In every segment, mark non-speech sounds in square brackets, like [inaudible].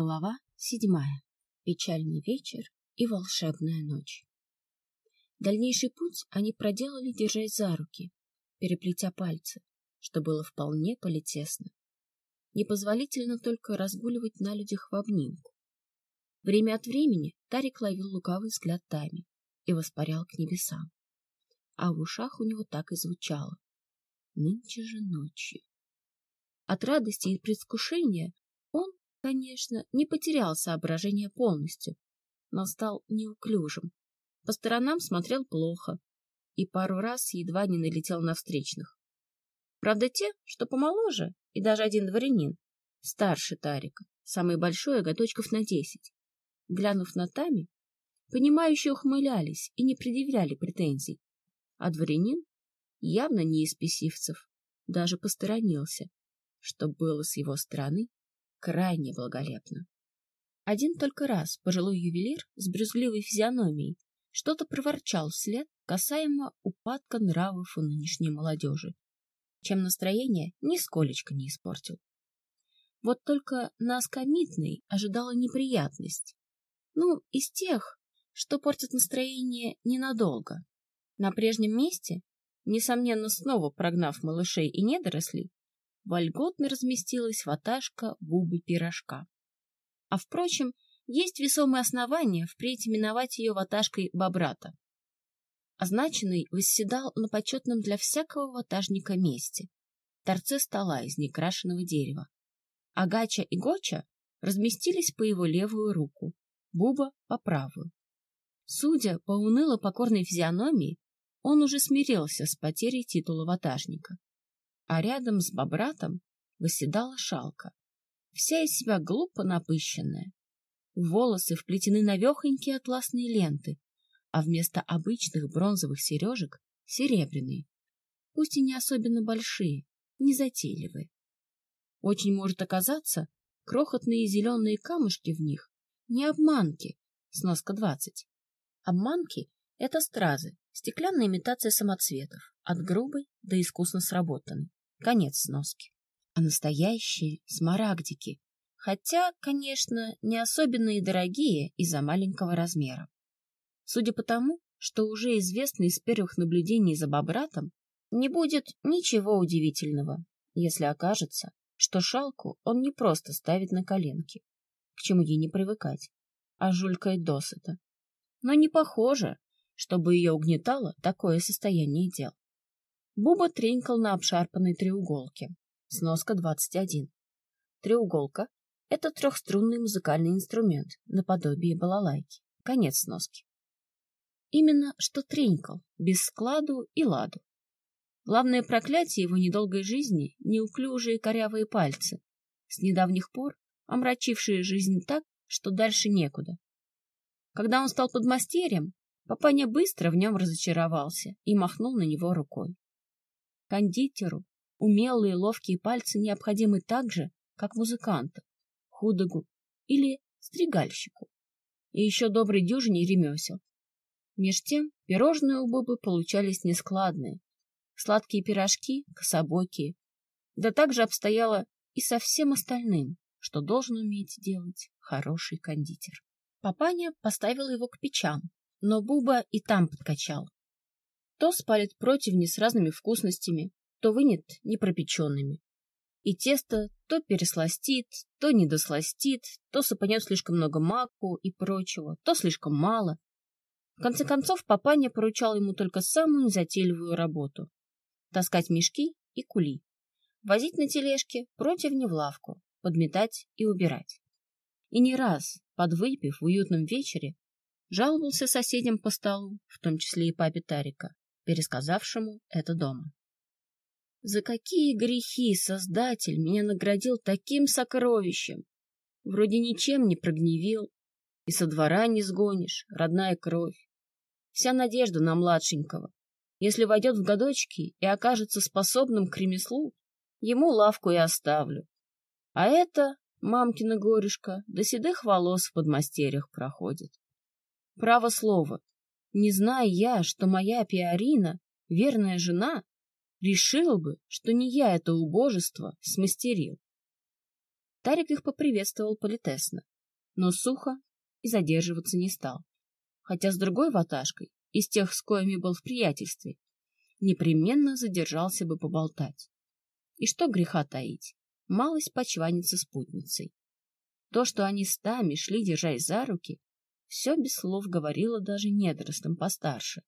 Глава седьмая. Печальный вечер и волшебная ночь. Дальнейший путь они проделали, держась за руки, переплетя пальцы, что было вполне политесно. Непозволительно только разгуливать на людях в обнимку. Время от времени Тарик ловил лукавый взгляд Тами и воспарял к небесам. А в ушах у него так и звучало. Нынче же ночью. От радости и предвкушения конечно, не потерял соображение полностью, но стал неуклюжим. По сторонам смотрел плохо и пару раз едва не налетел на встречных. Правда, те, что помоложе, и даже один дворянин, старше Тарика, самый большой, годочков на десять, глянув на Тами, понимающие ухмылялись и не предъявляли претензий, а дворянин, явно не из писивцев, даже посторонился, что было с его стороны крайне благолепно. Один только раз пожилой ювелир с брюзгливой физиономией что-то проворчал вслед касаемо упадка нравов у нынешней молодежи, чем настроение нисколечко не испортил. Вот только на Аскомитной ожидала неприятность. Ну, из тех, что портят настроение ненадолго. На прежнем месте, несомненно, снова прогнав малышей и недорослей, вольготно разместилась ваташка бубы пирожка. А, впрочем, есть весомые основания впредь именовать ее ваташкой бобрата. Означенный восседал на почетном для всякого ватажника месте, торце стола из некрашенного дерева. А Гача и Гоча разместились по его левую руку, Буба — по правую. Судя по уныло-покорной физиономии, он уже смирился с потерей титула ватажника а рядом с бобратом восседала шалка, вся из себя глупо напыщенная. Волосы вплетены навехонькие атласные ленты, а вместо обычных бронзовых сережек — серебряные, пусть и не особенно большие, незатейливые. Очень может оказаться, крохотные зеленые камушки в них — не обманки, сноска двадцать. Обманки — это стразы, стеклянная имитация самоцветов, от грубой до искусно сработанной. Конец сноски. А настоящие смарагдики. Хотя, конечно, не особенно и дорогие из-за маленького размера. Судя по тому, что уже известно из первых наблюдений за бобратом, не будет ничего удивительного, если окажется, что шалку он не просто ставит на коленки, к чему ей не привыкать, а жулькает досыта. Но не похоже, чтобы ее угнетало такое состояние дел. Буба тренькал на обшарпанной треуголке. Сноска 21. Треуголка — это трехструнный музыкальный инструмент, наподобие балалайки. Конец сноски. Именно что тренькал, без складу и ладу. Главное проклятие его недолгой жизни — неуклюжие корявые пальцы, с недавних пор омрачившие жизнь так, что дальше некуда. Когда он стал подмастерьем, папаня быстро в нем разочаровался и махнул на него рукой. Кондитеру умелые ловкие пальцы необходимы так же, как музыканту, худогу или стригальщику. И еще добрый дюжине ремесел. Меж тем пирожные у Бобы получались нескладные, сладкие пирожки — кособокие. Да так же обстояло и со всем остальным, что должен уметь делать хороший кондитер. Папаня поставил его к печам, но Буба и там подкачал. То спалит противни с разными вкусностями, то вынет непропеченными. И тесто то пересластит, то недосластит, то сыпанет слишком много маку и прочего, то слишком мало. В конце концов, папаня поручал ему только самую незатейливую работу — таскать мешки и кули, возить на тележке противни в лавку, подметать и убирать. И не раз, подвыпив в уютном вечере, жаловался соседям по столу, в том числе и папе Тарика, пересказавшему это дома. За какие грехи Создатель меня наградил таким сокровищем? Вроде ничем не прогневил, и со двора не сгонишь, родная кровь. Вся надежда на младшенького. Если войдет в годочки и окажется способным к ремеслу, ему лавку и оставлю. А это, мамкина горюшка, до седых волос в подмастерьях проходит. Право слово, не зная я, что моя Пиарина, верная жена, решила бы, что не я это убожество смастерил. Тарик их поприветствовал политесно, но сухо и задерживаться не стал. Хотя с другой ваташкой, из тех, с коими был в приятельстве, непременно задержался бы поболтать. И что греха таить, малость почванится спутницей. То, что они стами шли, держась за руки, все без слов говорило даже недоростам постарше.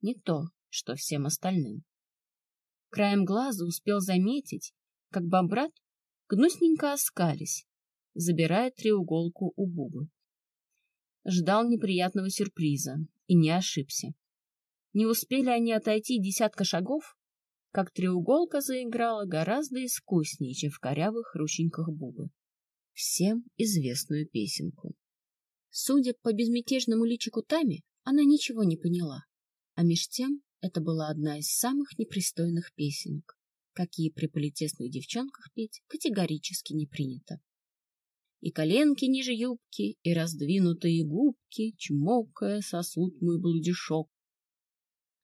Не то, что всем остальным. Краем глаза успел заметить, как бобрат гнусненько оскались, забирая треуголку у Бубы. Ждал неприятного сюрприза и не ошибся. Не успели они отойти десятка шагов, как треуголка заиграла гораздо искуснее, чем в корявых рученьках Бубы. Всем известную песенку. Судя по безмятежному личику Тами, она ничего не поняла. А меж тем это была одна из самых непристойных песенок, какие при политесных девчонках петь категорически не принято. И коленки ниже юбки, и раздвинутые губки, чмокая, сосуд мой блудишок.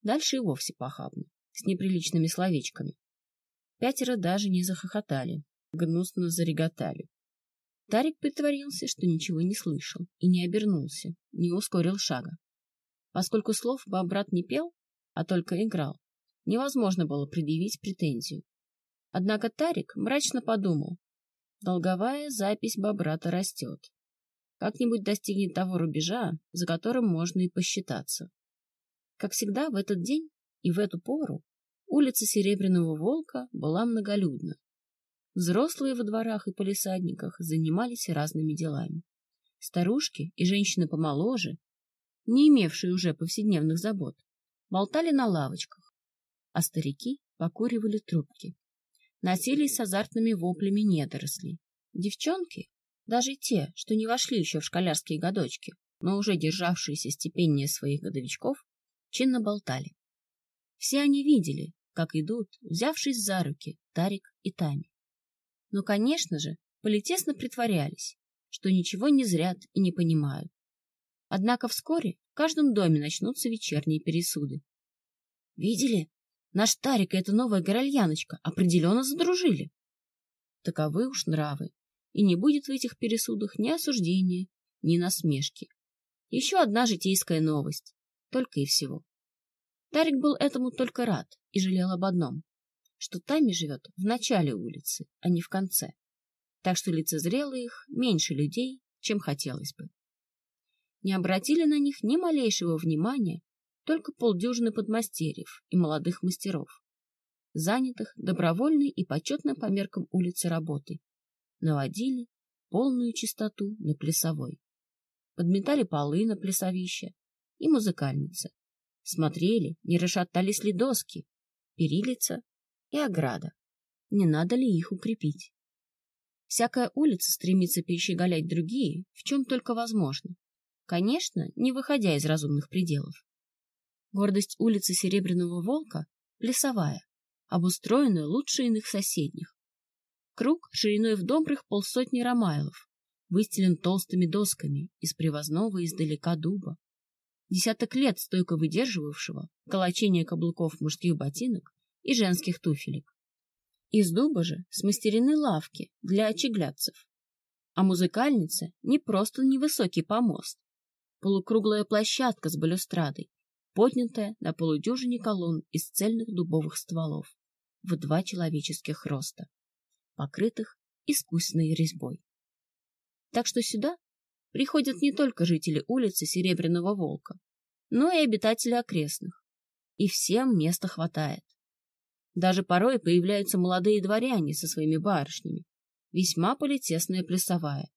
Дальше и вовсе похабно, с неприличными словечками. Пятеро даже не захохотали, гнусно зареготали. Тарик притворился, что ничего не слышал, и не обернулся, не ускорил шага. Поскольку слов Бобрат не пел, а только играл, невозможно было предъявить претензию. Однако Тарик мрачно подумал, долговая запись Бобрата растет. Как-нибудь достигнет того рубежа, за которым можно и посчитаться. Как всегда, в этот день и в эту пору улица Серебряного Волка была многолюдна. Взрослые во дворах и полисадниках занимались разными делами. Старушки и женщины помоложе, не имевшие уже повседневных забот, болтали на лавочках, а старики покуривали трубки. Носились с азартными воплями недорослей. Девчонки, даже те, что не вошли еще в школярские годочки, но уже державшиеся степеннее своих годовичков, чинно болтали. Все они видели, как идут, взявшись за руки, Тарик и Тами. Но, конечно же, политесно притворялись, что ничего не зрят и не понимают. Однако вскоре в каждом доме начнутся вечерние пересуды. «Видели? Наш Тарик и эта новая горальяночка определенно задружили». Таковы уж нравы, и не будет в этих пересудах ни осуждения, ни насмешки. Еще одна житейская новость, только и всего. Тарик был этому только рад и жалел об одном что Тами живет в начале улицы, а не в конце. Так что лицезрело их меньше людей, чем хотелось бы. Не обратили на них ни малейшего внимания только полдюжины подмастерьев и молодых мастеров, занятых добровольной и почетной по меркам улицы работой, наводили полную чистоту на плясовой, подметали полы на плясовище и музыкальницы, смотрели, не расшатались ли доски, перилица и ограда. Не надо ли их укрепить? Всякая улица стремится перещеголять другие, в чем только возможно. Конечно, не выходя из разумных пределов. Гордость улицы Серебряного Волка — плясовая, обустроенная лучше иных соседних. Круг шириной в добрых полсотни ромайлов, выстелен толстыми досками из привозного издалека дуба. Десяток лет стойко выдерживавшего колочение каблуков мужских ботинок и женских туфелек. Из дуба же смастерены лавки для очеглядцев. А музыкальница не просто невысокий помост, полукруглая площадка с балюстрадой, поднятая на полудюжине колонн из цельных дубовых стволов в два человеческих роста, покрытых искусной резьбой. Так что сюда приходят не только жители улицы Серебряного Волка, но и обитатели окрестных. И всем места хватает. Даже порой появляются молодые дворяне со своими барышнями. Весьма политесная плясовая.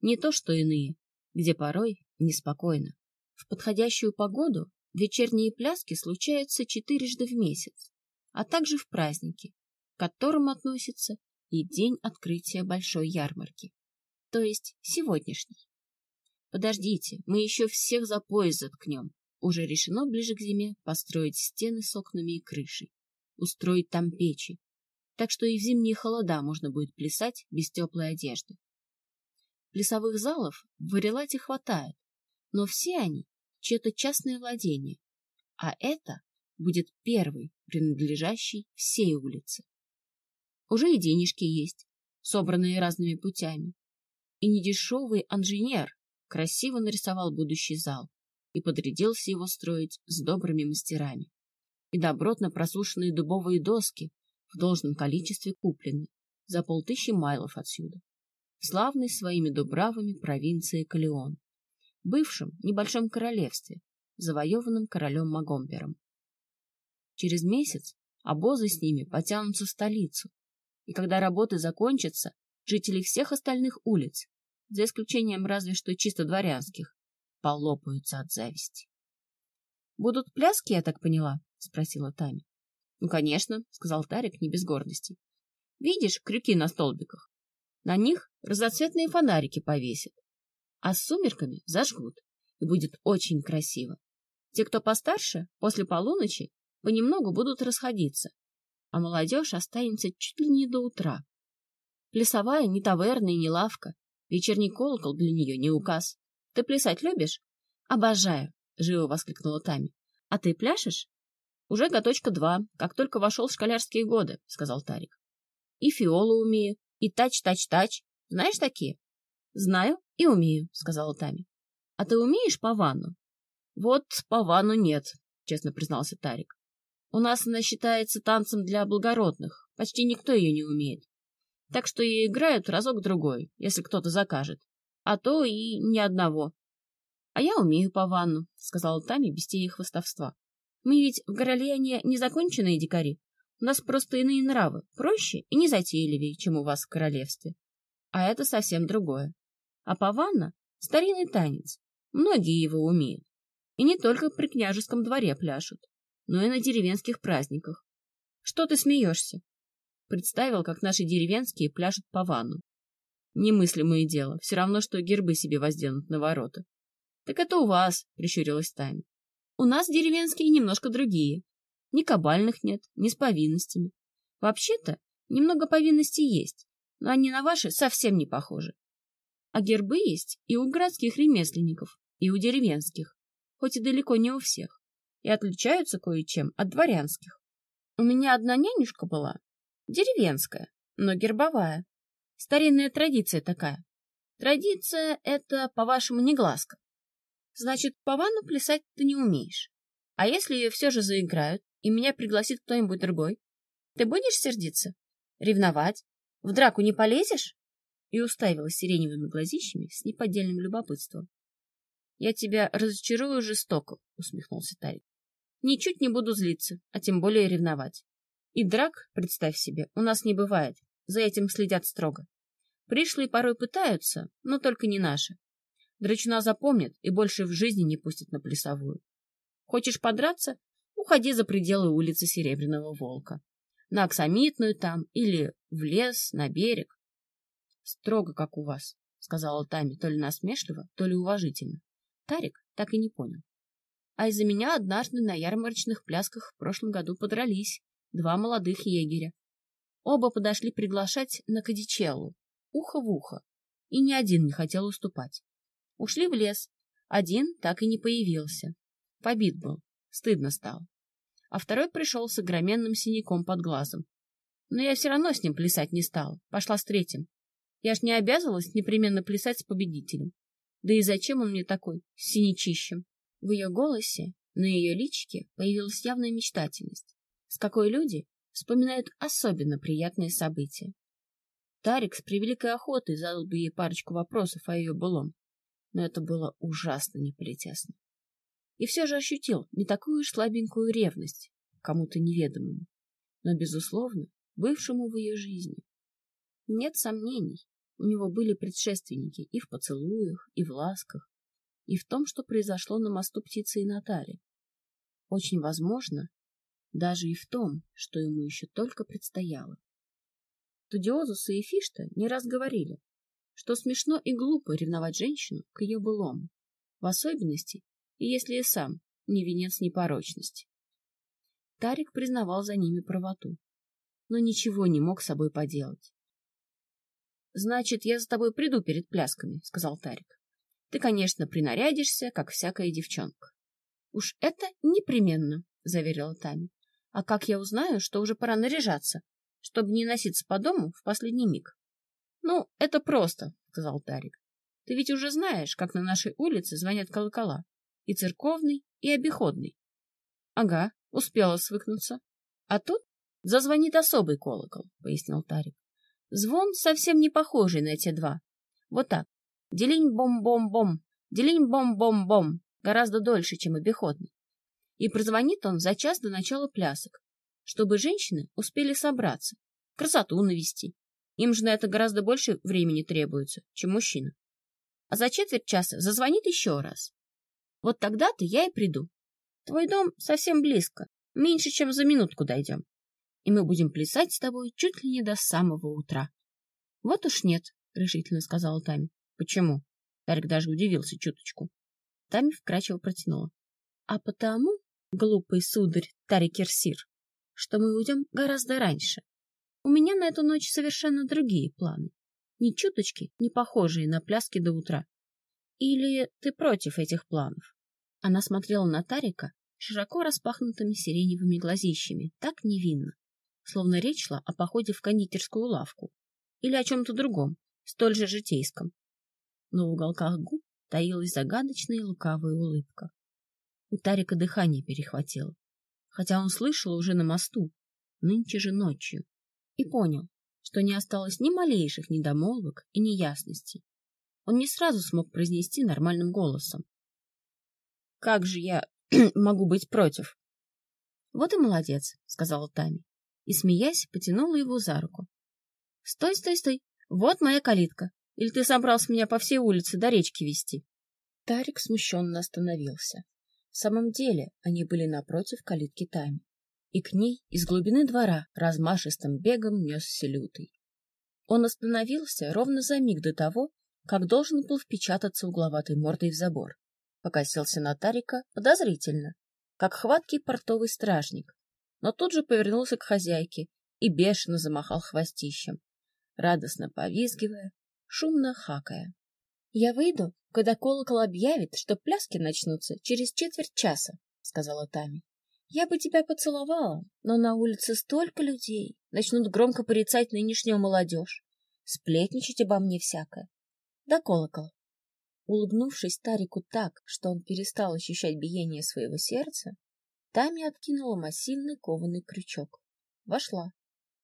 Не то что иные, где порой неспокойно. В подходящую погоду вечерние пляски случаются четырежды в месяц, а также в праздники, к которым относится и день открытия большой ярмарки, то есть сегодняшний. Подождите, мы еще всех за пояс заткнем. Уже решено ближе к зиме построить стены с окнами и крышей устроить там печи, так что и в зимние холода можно будет плясать без теплой одежды. Плясовых залов в Варелате хватает, но все они — чье-то частное владение, а это будет первый, принадлежащий всей улице. Уже и денежки есть. собранные разными путями. И недешевый инженер красиво нарисовал будущий зал и подрядился его строить с добрыми мастерами. И добротно просушенные дубовые доски в должном количестве куплены за полтысячи майлов отсюда, в славной своими дубравами провинции Калеон, бывшем небольшом королевстве, завоеванном королем Магомбером. Через месяц обозы с ними потянутся в столицу, и когда работы закончатся, жители всех остальных улиц, за исключением разве что чисто дворянских, полопаются от зависти. — Будут пляски, я так поняла? — спросила Таня. — Ну, конечно, — сказал Тарик не без гордости. — Видишь крюки на столбиках? На них разноцветные фонарики повесят, а с сумерками зажгут, и будет очень красиво. Те, кто постарше, после полуночи понемногу будут расходиться, а молодежь останется чуть ли не до утра. Плясовая не таверна и не лавка, вечерний колокол для нее не указ. Ты плясать любишь? Обожаю, живо воскликнула Тами. А ты пляшешь? Уже готочка два, как только вошел в школярские годы, сказал Тарик. И фиолу умею, и тач-тач-тач. Знаешь такие? Знаю и умею, сказала Тами. А ты умеешь по ванну? Вот по ванну нет, честно признался Тарик. У нас она считается танцем для благородных. Почти никто ее не умеет. Так что и играют разок-другой, если кто-то закажет. А то и ни одного. — А я умею по ванну, — сказала Тами без тени хвостовства. — Мы ведь в Горолиане незаконченные дикари. У нас просто иные нравы, проще и незатейливее, чем у вас в королевстве. А это совсем другое. А паванна — старинный танец. Многие его умеют. И не только при княжеском дворе пляшут но и на деревенских праздниках. Что ты смеешься? Представил, как наши деревенские пляшут по ванну. Немыслимое дело, все равно, что гербы себе возденут на ворота. Так это у вас, прищурилась Таня. У нас деревенские немножко другие. Ни кабальных нет, ни с повинностями. Вообще-то, немного повинностей есть, но они на ваши совсем не похожи. А гербы есть и у городских ремесленников, и у деревенских, хоть и далеко не у всех и отличаются кое-чем от дворянских. У меня одна нянюшка была, деревенская, но гербовая. Старинная традиция такая. Традиция — это, по-вашему, негласка. Значит, по ванну плясать ты не умеешь. А если ее все же заиграют, и меня пригласит кто-нибудь другой, ты будешь сердиться? Ревновать? В драку не полезешь? И уставилась сиреневыми глазищами с неподдельным любопытством. — Я тебя разочарую жестоко, — усмехнулся Тарик. Ничуть не буду злиться, а тем более ревновать. И драк, представь себе, у нас не бывает. За этим следят строго. Пришлые порой пытаются, но только не наши. Драчуна запомнят и больше в жизни не пустят на плясовую. Хочешь подраться? Уходи за пределы улицы Серебряного Волка. На Оксамитную там или в лес, на берег. Строго, как у вас, — сказала Тами то ли насмешливо, то ли уважительно. Тарик так и не понял а из-за меня однажды на ярмарочных плясках в прошлом году подрались два молодых егеря. Оба подошли приглашать на кадичеллу, ухо в ухо, и ни один не хотел уступать. Ушли в лес, один так и не появился. Побит был, стыдно стало. А второй пришел с огроменным синяком под глазом. Но я все равно с ним плясать не стала, пошла с третьим. Я ж не обязывалась непременно плясать с победителем. Да и зачем он мне такой, с синячищем? В ее голосе, на ее личике появилась явная мечтательность, с какой люди вспоминают особенно приятные события. Тарик с превеликой охотой задал бы ей парочку вопросов о ее былом, но это было ужасно неполетясно. И все же ощутил не такую уж слабенькую ревность кому-то неведомому, но, безусловно, бывшему в ее жизни. Нет сомнений, у него были предшественники и в поцелуях, и в ласках, и в том, что произошло на мосту птицы и Натали. Очень возможно, даже и в том, что ему еще только предстояло. Студиозусы и Фишта не раз говорили, что смешно и глупо ревновать женщину к ее былому, в особенности, если и сам не венец непорочности. Тарик признавал за ними правоту, но ничего не мог с собой поделать. — Значит, я за тобой приду перед плясками, — сказал Тарик. Ты, конечно, принарядишься, как всякая девчонка. — Уж это непременно, — заверила Тами. — А как я узнаю, что уже пора наряжаться, чтобы не носиться по дому в последний миг? — Ну, это просто, — сказал Тарик. — Ты ведь уже знаешь, как на нашей улице звонят колокола. И церковный, и обиходный. — Ага, успела свыкнуться. А тут зазвонит особый колокол, — пояснил Тарик. Звон совсем не похожий на те два. Вот так. Делинь-бом-бом-бом, делинь-бом-бом-бом. Гораздо дольше, чем обиходный. И прозвонит он за час до начала плясок, чтобы женщины успели собраться, красоту навести. Им же на это гораздо больше времени требуется, чем мужчина. А за четверть часа зазвонит еще раз. Вот тогда-то я и приду. Твой дом совсем близко, меньше, чем за минутку дойдем. И мы будем плясать с тобой чуть ли не до самого утра. — Вот уж нет, — решительно сказала Тами. — Почему? Тарик даже удивился чуточку. Тами вкрадчиво протянула. — А потому, глупый сударь Тарикерсир, что мы уйдем гораздо раньше. У меня на эту ночь совершенно другие планы. Ни чуточки, не похожие на пляски до утра. Или ты против этих планов? Она смотрела на Тарика широко распахнутыми сиреневыми глазищами, так невинно, словно речь шла о походе в кондитерскую лавку или о чем-то другом, столь же житейском. Но в уголках губ таилась загадочная лукавая улыбка. У Тарика дыхание перехватило, хотя он слышал уже на мосту, нынче же ночью, и понял, что не осталось ни малейших недомолвок и неясностей. Он не сразу смог произнести нормальным голосом. «Как же я [clears throat] могу быть против?» «Вот и молодец», — сказала Тами, и, смеясь, потянула его за руку. «Стой, стой, стой! Вот моя калитка! Или ты собрался меня по всей улице до речки вести?» Тарик смущенно остановился. В самом деле они были напротив калитки Тами и к ней из глубины двора размашистым бегом несся лютый. Он остановился ровно за миг до того, как должен был впечататься угловатой мордой в забор. Покосился на Тарика подозрительно, как хваткий портовый стражник, но тут же повернулся к хозяйке и бешено замахал хвостищем, радостно повизгивая, шумно хакая. — Я выйду, когда колокол объявит, что пляски начнутся через четверть часа, — сказала Тами. Я бы тебя поцеловала, но на улице столько людей, начнут громко порицать нынешнюю молодежь, сплетничать обо мне всякое. Да колокол. Улыбнувшись Тарику так, что он перестал ощущать биение своего сердца, Тами откинула массивный кованый крючок. Вошла,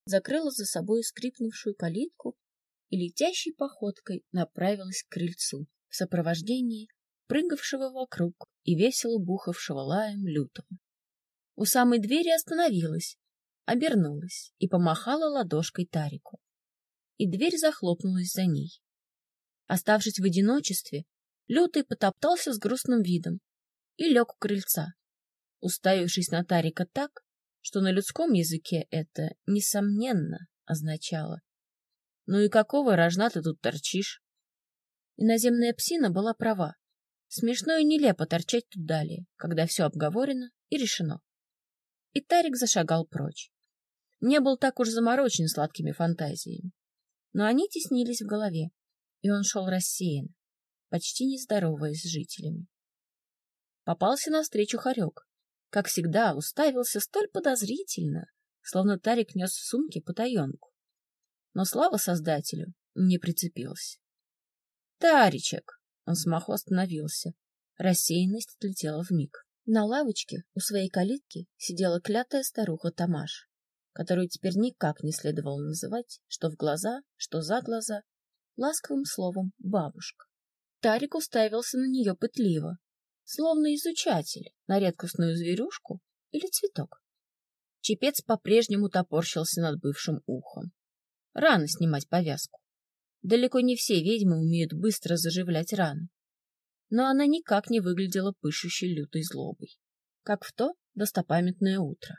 закрыла за собой скрипнувшую калитку и летящей походкой направилась к крыльцу в сопровождении прыгавшего вокруг и весело бухавшего лаем лютого. У самой двери остановилась, обернулась и помахала ладошкой Тарику. И дверь захлопнулась за ней. Оставшись в одиночестве, Лютый потоптался с грустным видом и лег у крыльца, уставившись на Тарика так, что на людском языке это, несомненно, означало. «Ну и какого рожна ты тут торчишь?» Иноземная псина была права. Смешно и нелепо торчать тут далее, когда все обговорено и решено и Тарик зашагал прочь. Не был так уж заморочен сладкими фантазиями. Но они теснились в голове, и он шел рассеян, почти не здороваясь с жителями. Попался навстречу хорек. Как всегда, уставился столь подозрительно, словно Тарик нес в сумке потаенку. Но слава создателю не прицепился. «Таричек!» — он смаху остановился. Рассеянность отлетела вмиг. На лавочке у своей калитки сидела клятая старуха Тамаш, которую теперь никак не следовало называть, что в глаза, что за глаза, ласковым словом «бабушка». Тарик уставился на нее пытливо, словно изучатель на редкостную зверюшку или цветок. Чепец по-прежнему топорщился над бывшим ухом. Рано снимать повязку. Далеко не все ведьмы умеют быстро заживлять раны но она никак не выглядела пышущей лютой злобой, как в то достопамятное утро.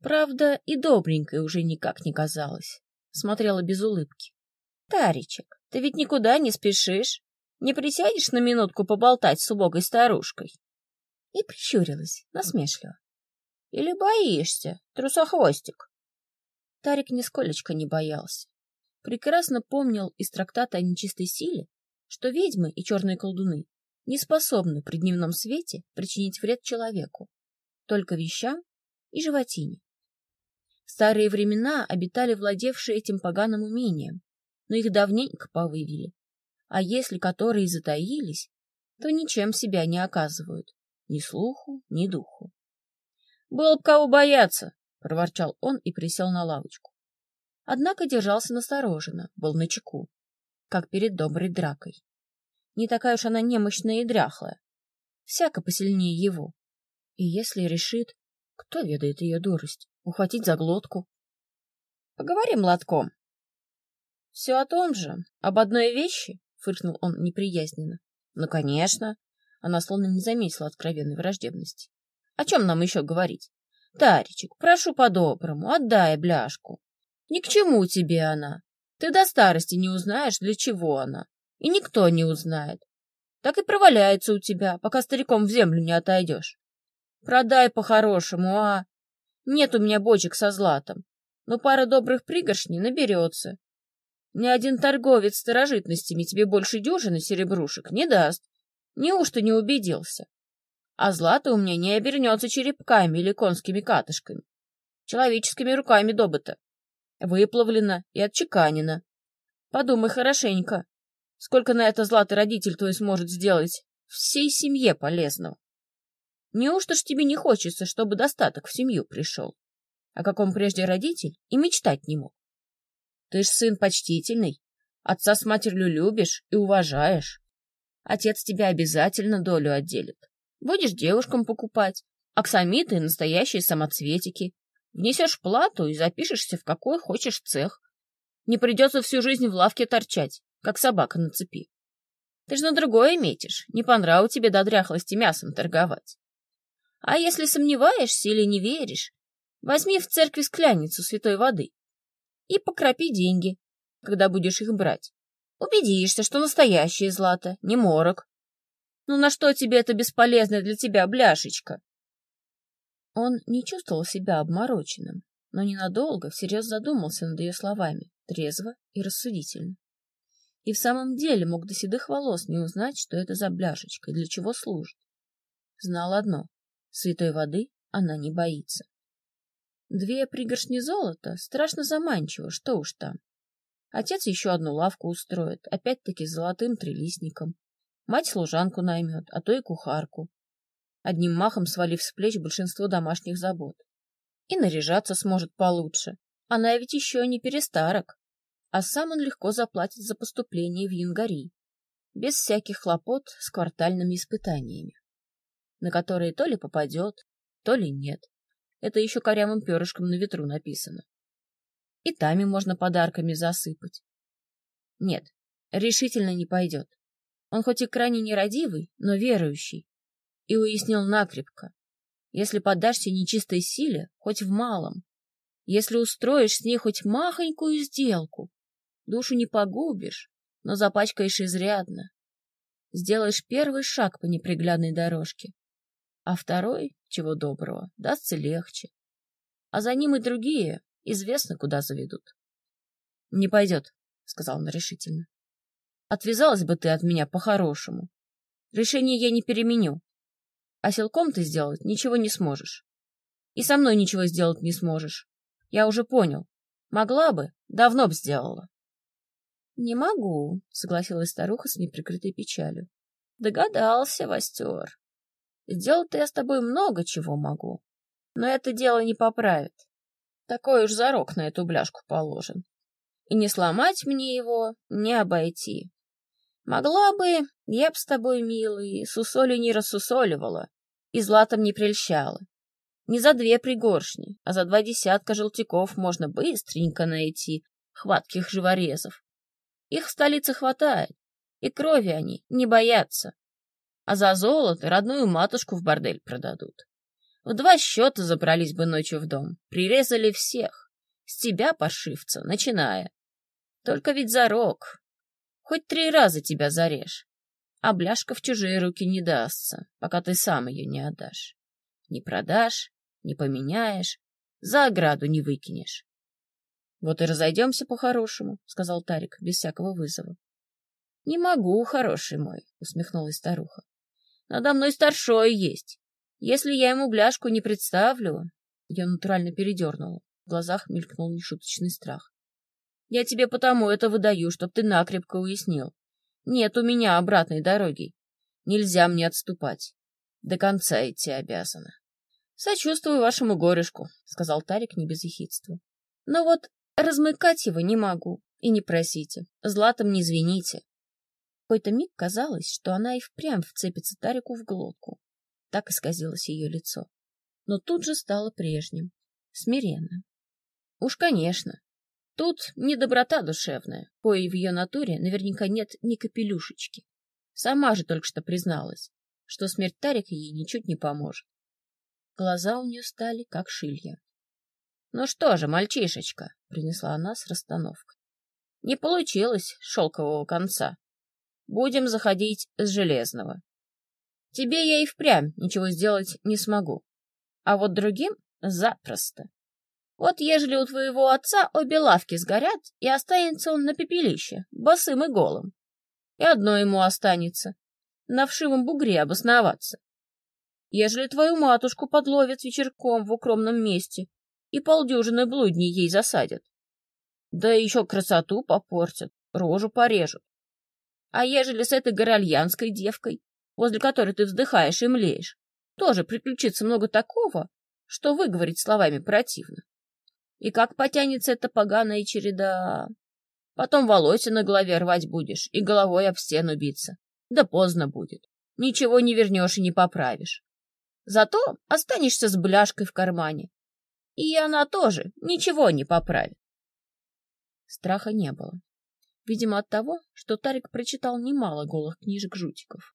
Правда, и добренькой уже никак не казалось, смотрела без улыбки. — Таричек, ты ведь никуда не спешишь? Не присядешь на минутку поболтать с убогой старушкой? И прищурилась, насмешливо. — Или боишься, трусохвостик? Тарик нисколечко не боялся. Прекрасно помнил из трактата о нечистой силе, что ведьмы и черные колдуны не способны при дневном свете причинить вред человеку, только вещам и животине. В старые времена обитали владевшие этим поганым умением, но их давненько повывели. А если которые затаились, то ничем себя не оказывают. Ни слуху, ни духу. — Было бы кого бояться, — проворчал он и присел на лавочку. Однако держался настороженно, был начеку, как перед доброй дракой. Не такая уж она немощная и дряхлая. Всяко посильнее его. И если решит, кто ведает ее дурость, ухватить за глотку? Поговорим лотком. Все о том же, об одной вещи, фыркнул он неприязненно. Ну, конечно. Она словно не заметила откровенной враждебности. О чем нам еще говорить? Таричек, прошу по-доброму, отдай бляшку. Ни к чему тебе она. Ты до старости не узнаешь, для чего она. И никто не узнает. Так и проваляется у тебя, пока стариком в землю не отойдешь. Продай по-хорошему, а? Нет у меня бочек со златом, но пара добрых пригоршней наберется. Ни один торговец старожитностями тебе больше дюжины серебрушек не даст. Неужто не убедился? А злато у меня не обернется черепками или конскими катышками. Человеческими руками добыто. Выплавлено и отчеканено. Подумай хорошенько, сколько на это злато родитель твой сможет сделать всей семье полезного. Неужто ж тебе не хочется, чтобы достаток в семью пришел? О каком прежде родитель и мечтать не мог. Ты ж сын почтительный, отца с матерью любишь и уважаешь. Отец тебя обязательно долю отделит. Будешь девушкам покупать, аксамиты и настоящие самоцветики. Внесешь плату и запишешься в какой хочешь цех. Не придется всю жизнь в лавке торчать, как собака на цепи. Ты ж на другое метишь, не по нраву тебе до дряхлости мясом торговать. А если сомневаешься или не веришь, возьми в церкви скляницу святой воды и покропи деньги, когда будешь их брать. Убедишься, что настоящее злато, не морок. Ну на что тебе это бесполезная для тебя бляшечка? Он не чувствовал себя обмороченным, но ненадолго всерьез задумался над ее словами, трезво и рассудительно. И в самом деле мог до седых волос не узнать, что это за бляшечка и для чего служит. Знал одно — святой воды она не боится. Две пригоршни золота страшно заманчиво, что уж там. Отец еще одну лавку устроит, опять-таки с золотым трилистником. Мать служанку наймет, а то и кухарку. Одним махом свалив с плеч большинство домашних забот. И наряжаться сможет получше. Она ведь еще не перестарок. А сам он легко заплатит за поступление в янгари. Без всяких хлопот с квартальными испытаниями. На которые то ли попадет, то ли нет. Это еще корявым перышком на ветру написано. И тами можно подарками засыпать. Нет, решительно не пойдет. Он хоть и крайне нерадивый, но верующий. И уяснил накрепко. Если поддашься нечистой силе, хоть в малом, если устроишь с ней хоть махонькую сделку, душу не погубишь, но запачкаешь изрядно. Сделаешь первый шаг по неприглядной дорожке, а второй, чего доброго, дастся легче. А за ним и другие известно, куда заведут. — Не пойдет, — сказал он решительно. — Отвязалась бы ты от меня по-хорошему. Решение я не переменю. А силком ты сделать ничего не сможешь. И со мной ничего сделать не сможешь. Я уже понял. Могла бы, давно б сделала. — Не могу, — согласилась старуха с неприкрытой печалью. — Догадался, Востер. Сделать-то я с тобой много чего могу, но это дело не поправит. Такой уж зарок на эту бляшку положен. И не сломать мне его, не обойти. Могла бы, я б с тобой, милый, сусоли не рассусоливала и златом не прельщала. Не за две пригоршни, а за два десятка желтяков можно быстренько найти хватких живорезов. Их в столице хватает, и крови они не боятся а за золото родную матушку в бордель продадут. В два счета забрались бы ночью в дом, прирезали всех, с тебя, паршивца, начиная. Только ведь зарок. Хоть три раза тебя зарежь, а бляшка в чужие руки не дастся, пока ты сам ее не отдашь. Не продашь, не поменяешь, за ограду не выкинешь. — Вот и разойдемся по-хорошему, — сказал Тарик без всякого вызова. — Не могу, хороший мой, — усмехнулась старуха. Надо мной старшой есть. Если я ему бляшку не представлю...» Ее натурально передернуло. В глазах мелькнул нешуточный страх. Я тебе потому это выдаю, чтоб ты накрепко уяснил. Нет у меня обратной дороги. Нельзя мне отступать. До конца идти обязана. Сочувствую вашему горюшку, — сказал Тарик не без ехидства. Но вот размыкать его не могу. И не просите. Златом не звените. В какой-то миг казалось, что она и впрямь вцепится Тарику в глотку. Так исказилось ее лицо. Но тут же стало прежним, смиренным. Уж, конечно, тут не доброта душевная, коей в ее натуре наверняка нет ни капелюшечки. Сама же только что призналась, что смерть Тарика ей ничуть не поможет. Глаза у нее стали как шилья. — Ну что же, мальчишечка, — принесла она с расстановкой. — Не получилось шелкового конца. Будем заходить с железного. Тебе я и впрямь ничего сделать не смогу. А вот другим — запросто. Вот ежели у твоего отца обе лавки сгорят, и останется он на пепелище, босым и голым. И одно ему останется — на вшивом бугре обосноваться. Ежели твою матушку подловят вечерком в укромном месте и полдюжины блудней ей засадят. Да еще красоту попортят, рожу порежут. А ежели с этой горальянской девкой, возле которой ты вздыхаешь и млеешь, тоже приключится много такого, что выговорить словами противно. И как потянется эта поганая череда... Потом волосы на голове рвать будешь и головой об стену биться. Да поздно будет. Ничего не вернешь и не поправишь. Зато останешься с бляшкой в кармане. И она тоже ничего не поправит. Страха не было. Видимо, от того, что Тарик прочитал немало голых книжек-жутиков,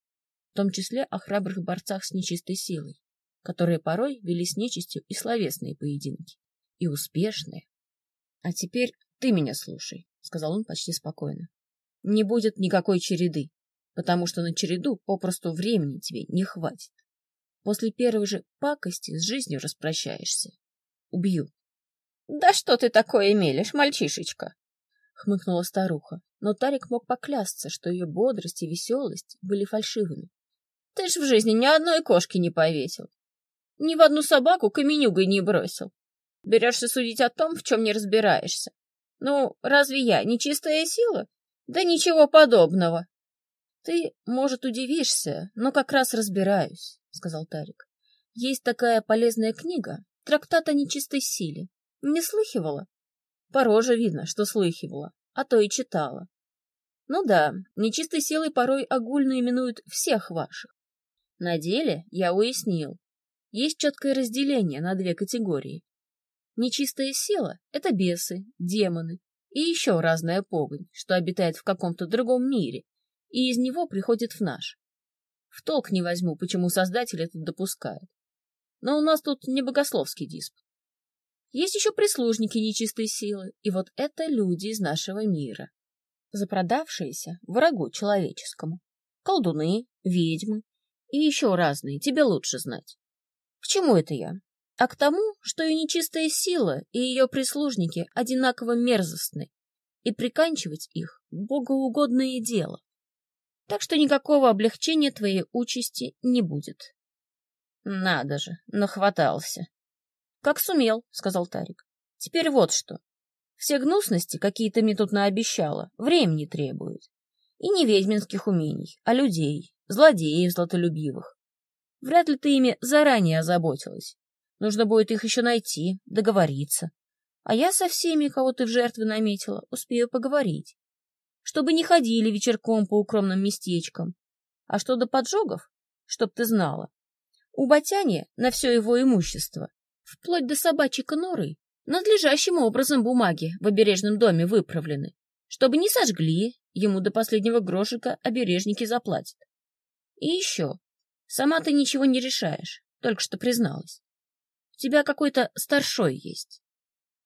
в том числе о храбрых борцах с нечистой силой, которые порой вели с нечистью и словесные поединки, и успешные. — А теперь ты меня слушай, — сказал он почти спокойно. — Не будет никакой череды, потому что на череду попросту времени тебе не хватит. После первой же пакости с жизнью распрощаешься. Убью. — Да что ты такое мелешь, мальчишечка? — хмыкнула старуха, но Тарик мог поклясться, что ее бодрость и веселость были фальшивыми. — Ты ж в жизни ни одной кошки не повесил. Ни в одну собаку каменюгой не бросил. Берешься судить о том, в чем не разбираешься. Ну, разве я нечистая сила? Да ничего подобного. Ты, может, удивишься, но как раз разбираюсь, — сказал Тарик. Есть такая полезная книга, трактат о нечистой силе. Не слыхивала? По роже видно, что слыхивала, а то и читала. Ну да, нечистой силой порой огульно именуют всех ваших. На деле я уяснил, есть четкое разделение на две категории. Нечистая сила — это бесы, демоны и еще разная погонь, что обитает в каком-то другом мире, и из него приходит в наш. В толк не возьму, почему создатель это допускает. Но у нас тут не богословский диспут. Есть еще прислужники нечистой силы, и вот это люди из нашего мира, запродавшиеся врагу человеческому. Колдуны, ведьмы и еще разные, тебе лучше знать. К чему это я? А к тому, что и нечистая сила, и ее прислужники одинаково мерзостны, и приканчивать их — богоугодное дело. Так что никакого облегчения твоей участи не будет. Надо же, нахватался. Как сумел, — сказал Тарик. Теперь вот что. Все гнусности, какие ты мне тут наобещала, времени требуют. И не ведьминских умений, а людей, злодеев златолюбивых. Вряд ли ты ими заранее озаботилась. Нужно будет их еще найти, договориться. А я со всеми, кого ты в жертвы наметила, успею поговорить. Чтобы не ходили вечерком по укромным местечкам. А что до поджогов, чтоб ты знала. У Батяни на все его имущество, вплоть до собачьей конуры, надлежащим образом бумаги в обережном доме выправлены. Чтобы не сожгли, ему до последнего грошика обережники заплатят. И еще, Сама ты ничего не решаешь, только что призналась. У тебя какой-то старшой есть.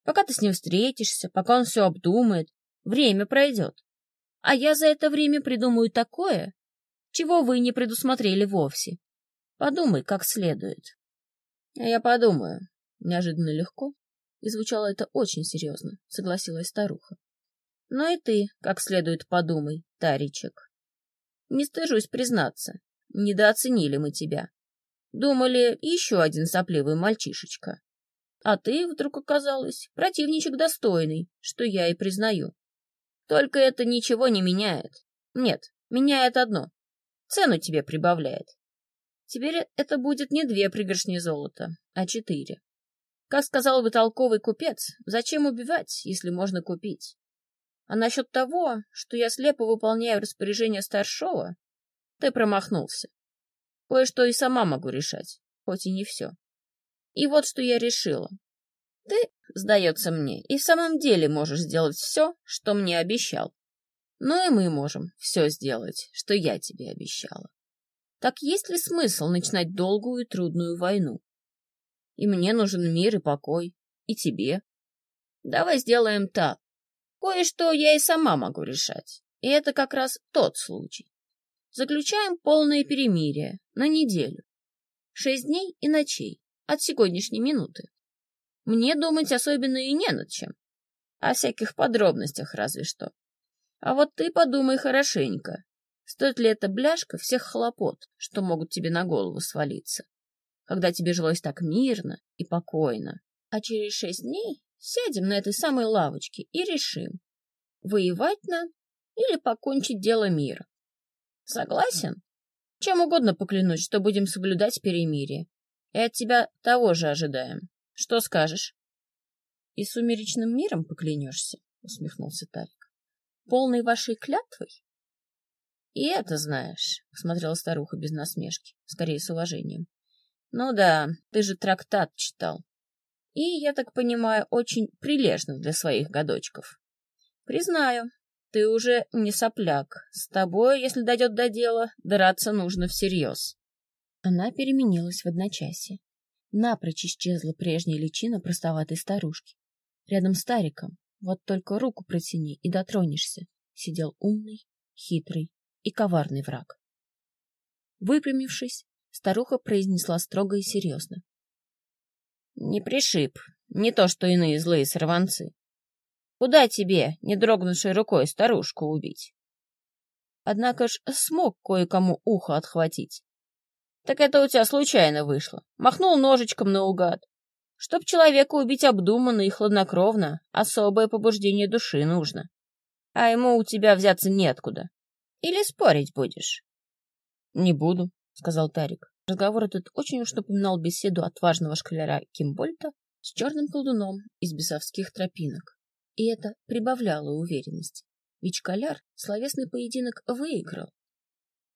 Пока ты с ним встретишься, пока он все обдумает, время пройдет. А я за это время придумаю такое, чего вы не предусмотрели вовсе. Подумай как следует. Я подумаю. Неожиданно легко. И звучало это очень серьезно, согласилась старуха. Но и ты как следует подумай, Таричек. Не стыжусь признаться, Недооценили мы тебя. Думали, еще один сопливый мальчишечка. А ты вдруг оказалась противничек достойный, что я и признаю. Только это ничего не меняет. Нет, меняет одно. Цену тебе прибавляет. Теперь это будет не две пригоршни золота, а четыре. Как сказал бы толковый купец, зачем убивать, если можно купить? А насчет того, что я слепо выполняю распоряжение старшего, ты промахнулся. Кое-что и сама могу решать, хоть и не все. И вот что я решила. Ты, сдается мне, и в самом деле можешь сделать все, что мне обещал. Но и мы можем все сделать, что я тебе обещала. Так есть ли смысл начинать долгую и трудную войну? И мне нужен мир и покой, и тебе. Давай сделаем так. Кое-что я и сама могу решать, и это как раз тот случай. Заключаем полное перемирие на неделю. Шесть дней и ночей от сегодняшней минуты. Мне думать особенно и не над чем. О всяких подробностях разве что. А вот ты подумай хорошенько. Стоит ли эта бляшка всех хлопот, что могут тебе на голову свалиться? Когда тебе жилось так мирно и покойно. А через шесть дней сядем на этой самой лавочке и решим, воевать нам или покончить дело мира. Согласен? Чем угодно поклянусь, что будем соблюдать перемирие. И от тебя того же ожидаем. Что скажешь? — И сумеречным миром поклянешься? — усмехнулся Тарик. — Полной вашей клятвой? — И это знаешь, — смотрела старуха без насмешки, скорее с уважением. — Ну да, ты же трактат читал. И, я так понимаю, очень прилежно для своих годочков. Признаю, ты уже не сопляк. С тобой, если дойдет до дела, драться нужно всерьез. Она переменилась в одночасье. Напрочь исчезла прежняя личина простоватой старушки. Рядом с Тариком, вот только руку протяни и дотронешься, сидел умный, хитрый и коварный враг. Выпрямившись, старуха произнесла строго и серьезно. — Не пришиб, не то что иные злые сорванцы. Куда тебе, не дрогнувшей рукой, старушку убить? Однако ж смог кое-кому ухо отхватить. Так это у тебя случайно вышло. Махнул ножичком наугад. Чтоб человека убить обдуманно и хладнокровно, особое побуждение души нужно. А ему у тебя взяться неоткуда. Или спорить будешь? — Не буду, — сказал Тарик. Разговор этот очень уж напоминал беседу отважного школяра Кимбольта с черным колдуном из бесовских тропинок. И это прибавляло уверенности. Ведь школяр словесный поединок выиграл.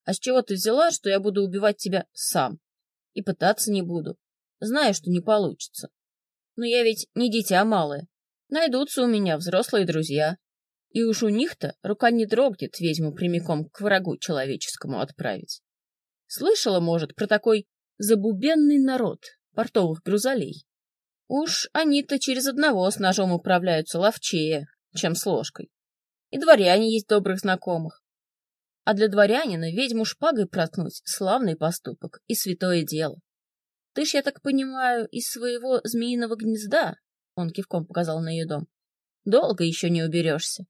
А с чего ты взяла, что я буду убивать тебя сам? И пытаться не буду. Знаю, что не получится. Но я ведь не дитя малое. Найдутся у меня взрослые друзья. И уж у них-то рука не дрогнет ведьму прямиком к врагу человеческому отправить. Слышала, может, про такой забубенный народ портовых грузолей? Уж они-то через одного с ножом управляются ловчее, чем с ложкой. И дворяне есть добрых знакомых. А для дворянина ведьму шпагой проткнуть — славный поступок и святое дело. Ты ж, я так понимаю, из своего змеиного гнезда, — он кивком показал на ее дом, — долго еще не уберешься.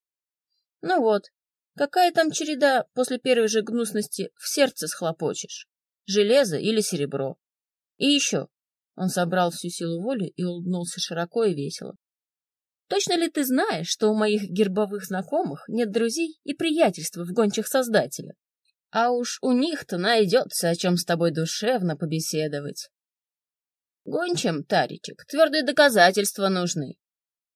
Ну вот, какая там череда после первой же гнусности в сердце схлопочешь? Железо или серебро? И еще, он собрал всю силу воли и улыбнулся широко и весело. Точно ли ты знаешь, что у моих гербовых знакомых нет друзей и приятельства в гончих создателя? А уж у них-то найдется, о чем с тобой душевно побеседовать. Гончим, Таричек, твердые доказательства нужны.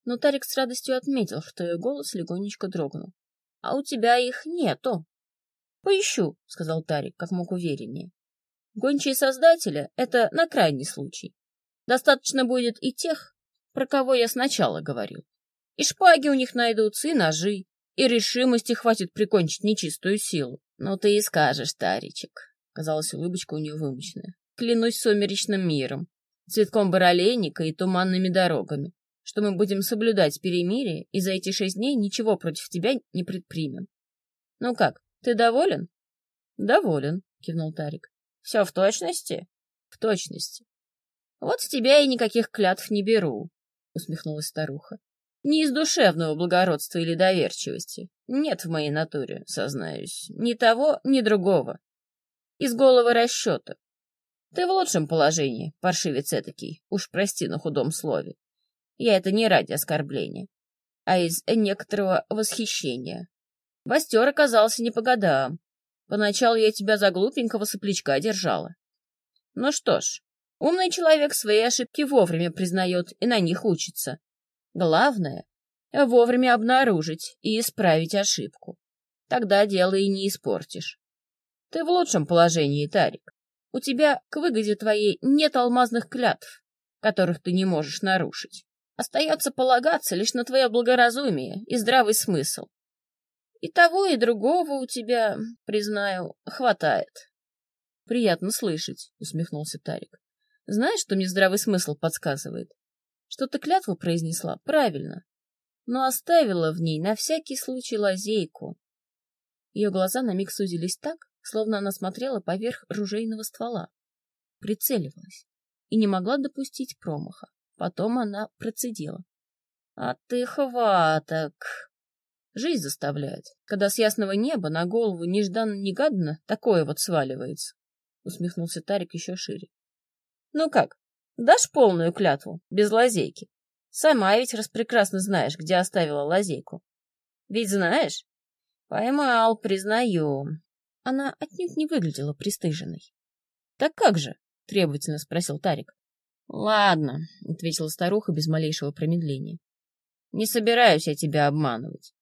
Но Тарик с радостью отметил, что ее голос легонечко дрогнул. — А у тебя их нету. — Поищу, — сказал Тарик, как мог увереннее. Гончие создателя — это на крайний случай. Достаточно будет и тех, про кого я сначала говорил. И шпаги у них найдутся, и ножи, и решимости хватит прикончить нечистую силу. Ну ты и скажешь, старичек. Казалось, улыбочка у нее вымученная. Клянусь сумеречным миром, цветком баролейника и туманными дорогами, что мы будем соблюдать перемирие и за эти шесть дней ничего против тебя не предпримем. Ну как, ты доволен? Доволен, кивнул Тарик. Все в точности? В точности. Вот с тебя я никаких клятв не беру, усмехнулась старуха. Не из душевного благородства или доверчивости. Нет в моей натуре, сознаюсь, ни того, ни другого. Из головы расчета. Ты в лучшем положении, паршивец этакий, уж прости на худом слове. Я это не ради оскорбления. а из некоторого восхищения. Бастер оказался не по годам. Поначалу я тебя за глупенького соплячка держала. Ну что ж, умный человек свои ошибки вовремя признает и на них учится. Главное — вовремя обнаружить и исправить ошибку. Тогда дело и не испортишь. Ты в лучшем положении, Тарик. У тебя к выгоде твоей нет алмазных клятв, которых ты не можешь нарушить. Остается полагаться лишь на твое благоразумие и здравый смысл. И того, и другого у тебя, признаю, хватает. — Приятно слышать, — усмехнулся Тарик. — Знаешь, что мне здравый смысл подсказывает? Что ты клятву произнесла правильно, но оставила в ней на всякий случай лазейку. Ее глаза на миг сузились так, словно она смотрела поверх ружейного ствола, прицеливалась и не могла допустить промаха. Потом она процедила. — А ты хваток! Жизнь заставляет, когда с ясного неба на голову нежданно-негаданно такое вот сваливается. Усмехнулся Тарик еще шире. — Ну как, дашь полную клятву, без лазейки? Сама ведь распрекрасно знаешь, где оставила лазейку. Ведь знаешь? Поймал, признаю. Она отнюдь не выглядела пристыженной. — Так как же? — требовательно спросил Тарик. — Ладно, — ответила старуха без малейшего промедления. — Не собираюсь я тебя обманывать.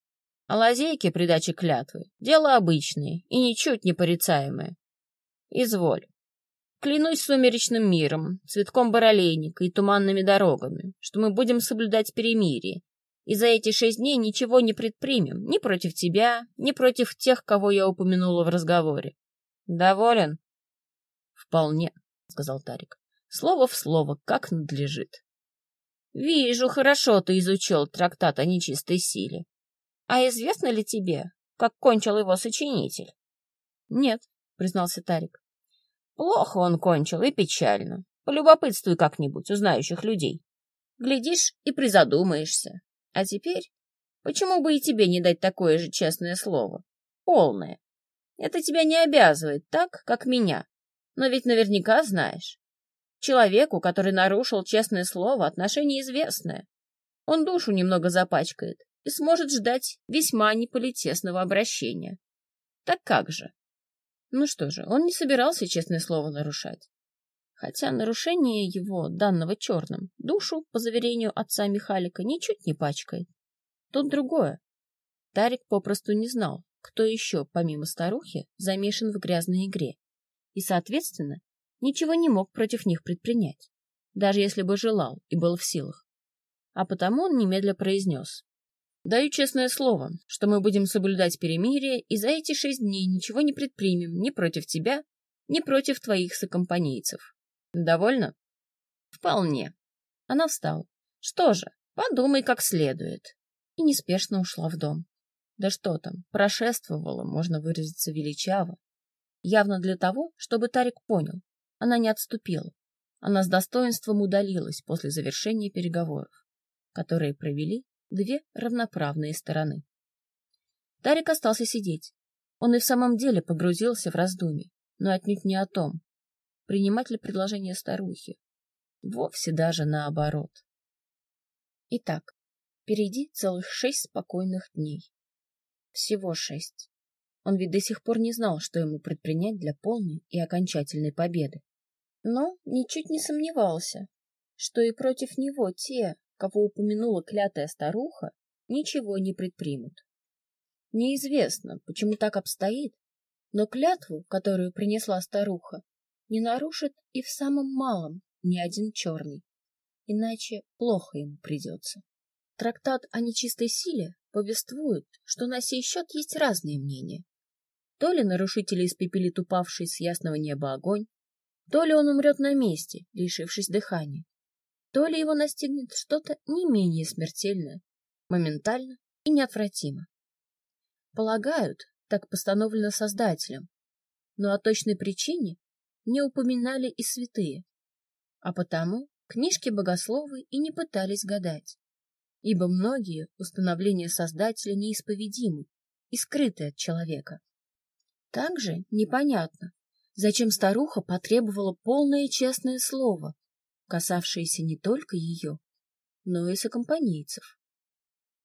А лазейки при даче клятвы — дело обычное и ничуть не порицаемое. Изволь. Клянусь сумеречным миром, цветком баролейника и туманными дорогами, что мы будем соблюдать перемирие и за эти шесть дней ничего не предпримем ни против тебя, ни против тех, кого я упомянула в разговоре. Доволен? — Вполне, — сказал Тарик. — Слово в слово, как надлежит. — Вижу, хорошо ты изучил трактат о нечистой силе. А известно ли тебе, как кончил его сочинитель? — Нет, — признался Тарик. — Плохо он кончил и печально. Полюбопытствуй как-нибудь у людей. Глядишь и призадумаешься. А теперь, почему бы и тебе не дать такое же честное слово? Полное. Это тебя не обязывает так, как меня. Но ведь наверняка знаешь. Человеку, который нарушил честное слово, отношение известное. Он душу немного запачкает и сможет ждать весьма неполитесного обращения. Так как же? Ну что же, он не собирался честное слово нарушать. Хотя нарушение его, данного черным, душу, по заверению отца Михалика, ничуть не пачкает. Тут другое. Тарик попросту не знал, кто еще, помимо старухи, замешан в грязной игре, и, соответственно, ничего не мог против них предпринять, даже если бы желал и был в силах. А потому он немедля произнес. «Даю честное слово, что мы будем соблюдать перемирие и за эти шесть дней ничего не предпримем ни против тебя, ни против твоих сокомпанийцев. Довольно? Вполне. Она встала. Что же, подумай как следует. И неспешно ушла в дом. Да что там, прошествовала, можно выразиться величаво. Явно для того, чтобы Тарик понял. Она не отступила. Она с достоинством удалилась после завершения переговоров, которые провели две равноправные стороны. Тарик остался сидеть. Он и в самом деле погрузился в раздумье, но отнюдь не о том, принимать ли предложение старухи. Вовсе даже наоборот. Итак, впереди целых шесть спокойных дней. Всего шесть. Он ведь до сих пор не знал, что ему предпринять для полной и окончательной победы. Но ничуть не сомневался, что и против него те, кого упомянула клятая старуха, ничего не предпримут. Неизвестно, почему так обстоит, но клятву, которую принесла старуха, не нарушит и в самом малом ни один черный, иначе плохо ему придется. Трактат о нечистой силе повествует, что на сей счет есть разные мнения. То ли нарушители испепелит упавший с ясного неба огонь, то ли он умрет на месте, лишившись дыхания, то ли его настигнет что-то не менее смертельное, моментально и неотвратимо. Полагают, так постановлено Создателем, но о точной причине не упоминали и святые, а потому книжки богословы и не пытались гадать, ибо многие установления Создателя неисповедимы и скрыты от человека. Также непонятно, зачем старуха потребовала полное честное слово, касавшееся не только ее, но и сокомпанийцев.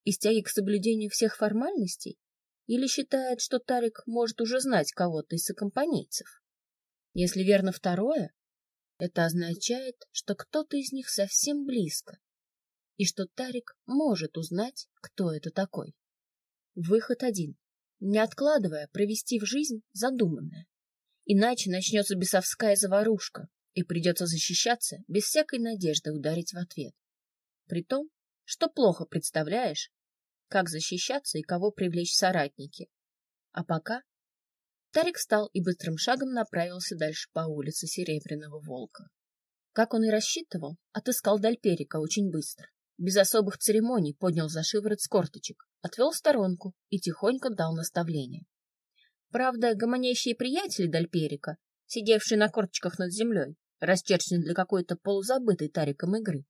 из тяги к соблюдению всех формальностей? Или считает, что Тарик может уже знать кого-то из сокомпанийцев? Если верно второе, это означает, что кто-то из них совсем близко, и что Тарик может узнать, кто это такой. Выход один. Не откладывая, провести в жизнь задуманное. Иначе начнется бесовская заварушка, и придется защищаться без всякой надежды ударить в ответ. При том, что плохо представляешь, как защищаться и кого привлечь соратники. А пока Тарик встал и быстрым шагом направился дальше по улице Серебряного Волка. Как он и рассчитывал, отыскал Дальперика очень быстро. Без особых церемоний поднял за шиворот с корточек, отвел в сторонку и тихонько дал наставление. Правда, гомонящие приятели Дальперика, сидевшие на корточках над землей, расчерченные для какой-то полузабытой Тариком игры,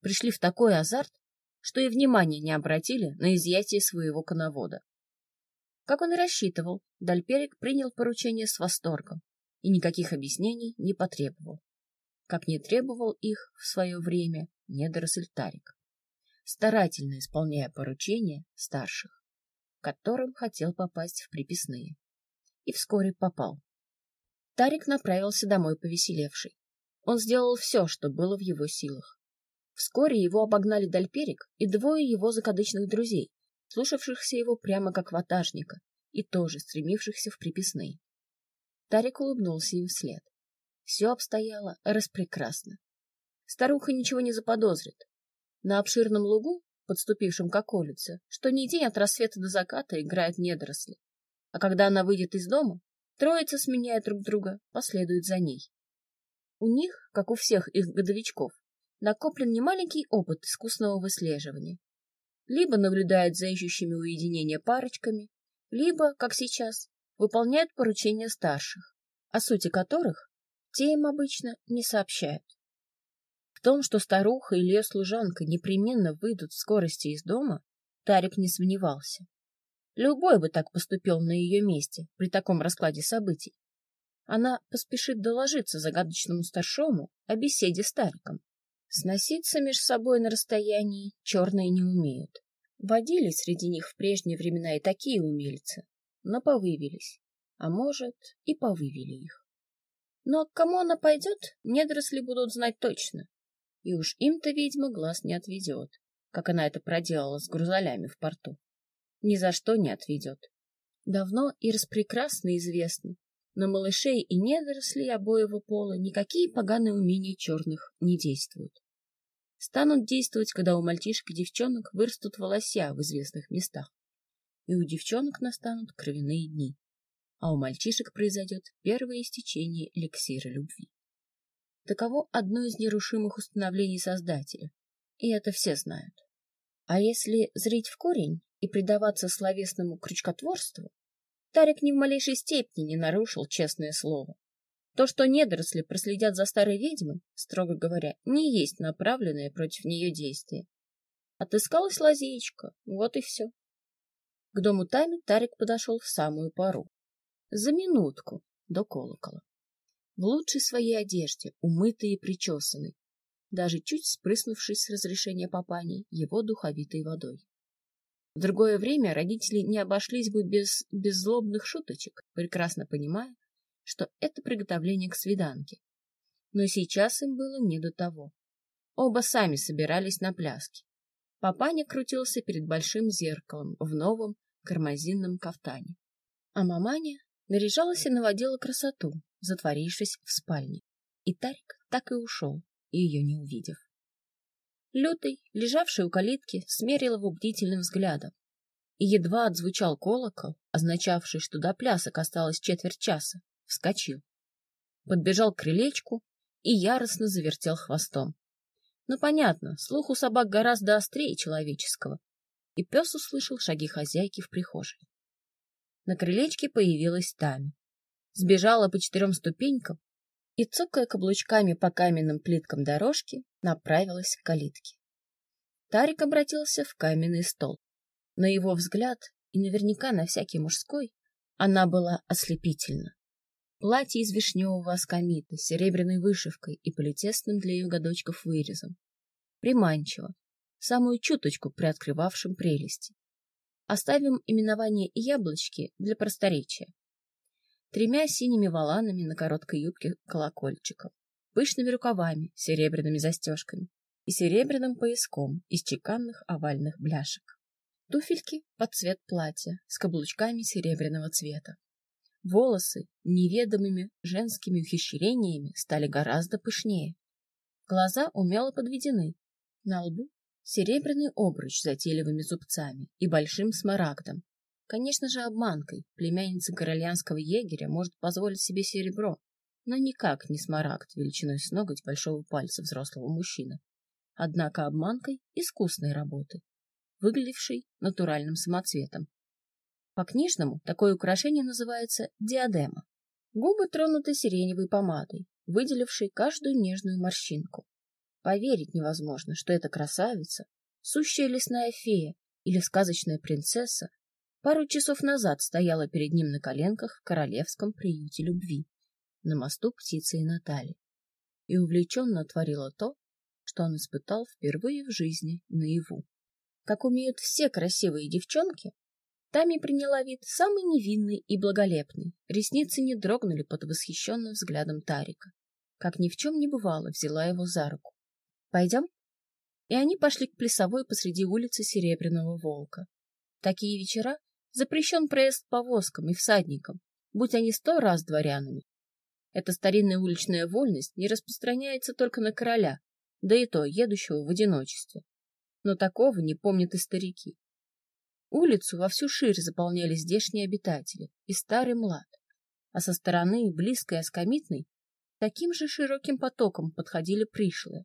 пришли в такой азарт, что и внимания не обратили на изъятие своего коновода. Как он и рассчитывал, Дальперик принял поручение с восторгом и никаких объяснений не потребовал, как не требовал их в свое время недоросль Тарик, старательно исполняя поручения старших, которым хотел попасть в приписные. И вскоре попал. Тарик направился домой повеселевший. Он сделал все, что было в его силах. Вскоре его обогнали Дальперик и двое его закадычных друзей, слушавшихся его прямо как ватажника и тоже стремившихся в приписные. Тарик улыбнулся им вслед. Все обстояло распрекрасно. Старуха ничего не заподозрит. На обширном лугу, подступившем к околице, что ни день от рассвета до заката играют недоросли. А когда она выйдет из дома, троица, сменяя друг друга, последует за ней. У них, как у всех их годовичков, накоплен немаленький опыт искусного выслеживания либо наблюдают за ищущими уединения парочками, либо, как сейчас, выполняют поручения старших, о сути которых те им обычно не сообщают. В том, что старуха или ее служанка непременно выйдут в скорости из дома, Тарик не сомневался. Любой бы так поступил на ее месте при таком раскладе событий. Она поспешит доложиться загадочному старшому о беседе с Тариком. Сноситься меж собой на расстоянии черные не умеют. Водились среди них в прежние времена и такие умельцы, но повывелись, а может, и повывели их. Но к кому она пойдет, недоросли будут знать точно, и уж им-то ведьма глаз не отведет, как она это проделала с грузолями в порту. Ни за что не отведет. Давно и распрекрасно известно, на малышей и недорослей обоего пола никакие поганые умения черных не действуют. Станут действовать, когда у мальчишек и девчонок вырастут волося в известных местах. И у девчонок настанут кровяные дни, а у мальчишек произойдет первое истечение эликсира любви. Таково одно из нерушимых установлений Создателя, и это все знают. А если зрить в корень и предаваться словесному крючкотворству, Тарик ни в малейшей степени не нарушил честное слово. То, что недоросли проследят за старой ведьмой, строго говоря, не есть направленное против нее действие. Отыскалась лазеечка, вот и все. К дому Тами Тарик подошел в самую пару. За минутку до колокола. В лучшей своей одежде, умытый и причесанный, даже чуть спрыснувшись с разрешения папани его духовитой водой. В другое время родители не обошлись бы без беззлобных шуточек, прекрасно понимая, что это приготовление к свиданке. Но сейчас им было не до того. Оба сами собирались на пляски. Папаня крутился перед большим зеркалом в новом кармазинном кафтане. А маманя наряжалась и наводила красоту, затворившись в спальне. И Тарик так и ушел, ее не увидев. Лютый, лежавший у калитки, смерил его бдительным взглядом. И едва отзвучал колокол, означавший, что до плясок осталось четверть часа, вскочил. Подбежал к крылечку и яростно завертел хвостом. Ну, понятно, слух у собак гораздо острее человеческого, и пес услышал шаги хозяйки в прихожей. На крылечке появилась Тами. Сбежала по четырем ступенькам и, цокая каблучками по каменным плиткам дорожки, направилась к калитке. Тарик обратился в каменный стол. На его взгляд, и наверняка на всякий мужской, она была ослепительна. Платье из вишневого аскамита с серебряной вышивкой и политесным для ее годочков вырезом. Приманчиво, самую чуточку приоткрывавшим прелести. Оставим именование яблочки для просторечия. Тремя синими воланами на короткой юбке колокольчиком, пышными рукавами, серебряными застежками и серебряным пояском из чеканных овальных бляшек. Туфельки под цвет платья с каблучками серебряного цвета. Волосы неведомыми женскими ухищрениями стали гораздо пышнее. Глаза умело подведены. На лбу серебряный обруч с затейливыми зубцами и большим смарагдом. Конечно же, обманкой племянница корольянского егеря может позволить себе серебро, но никак не смарагд величиной с ноготь большого пальца взрослого мужчины. Однако обманкой искусной работы, выглядевшей натуральным самоцветом, по-книжному такое украшение называется диадема. Губы тронуты сиреневой помадой, выделившей каждую нежную морщинку. Поверить невозможно, что эта красавица, сущая лесная фея или сказочная принцесса, пару часов назад стояла перед ним на коленках в королевском приюте любви, на мосту птицы и Натали, и увлеченно творила то, что он испытал впервые в жизни наяву. Как умеют все красивые девчонки, Тами приняла вид самый невинный и благолепный. Ресницы не дрогнули под восхищенным взглядом Тарика. Как ни в чем не бывало, взяла его за руку. «Пойдем?» И они пошли к плясовой посреди улицы Серебряного Волка. Такие вечера запрещен проезд повозкам и всадникам, будь они сто раз дворянами. Эта старинная уличная вольность не распространяется только на короля, да и то едущего в одиночестве. Но такого не помнят и старики. Улицу во всю ширь заполняли здешние обитатели, и старый млад, а со стороны, близкой Оскомитной, таким же широким потоком подходили пришлые,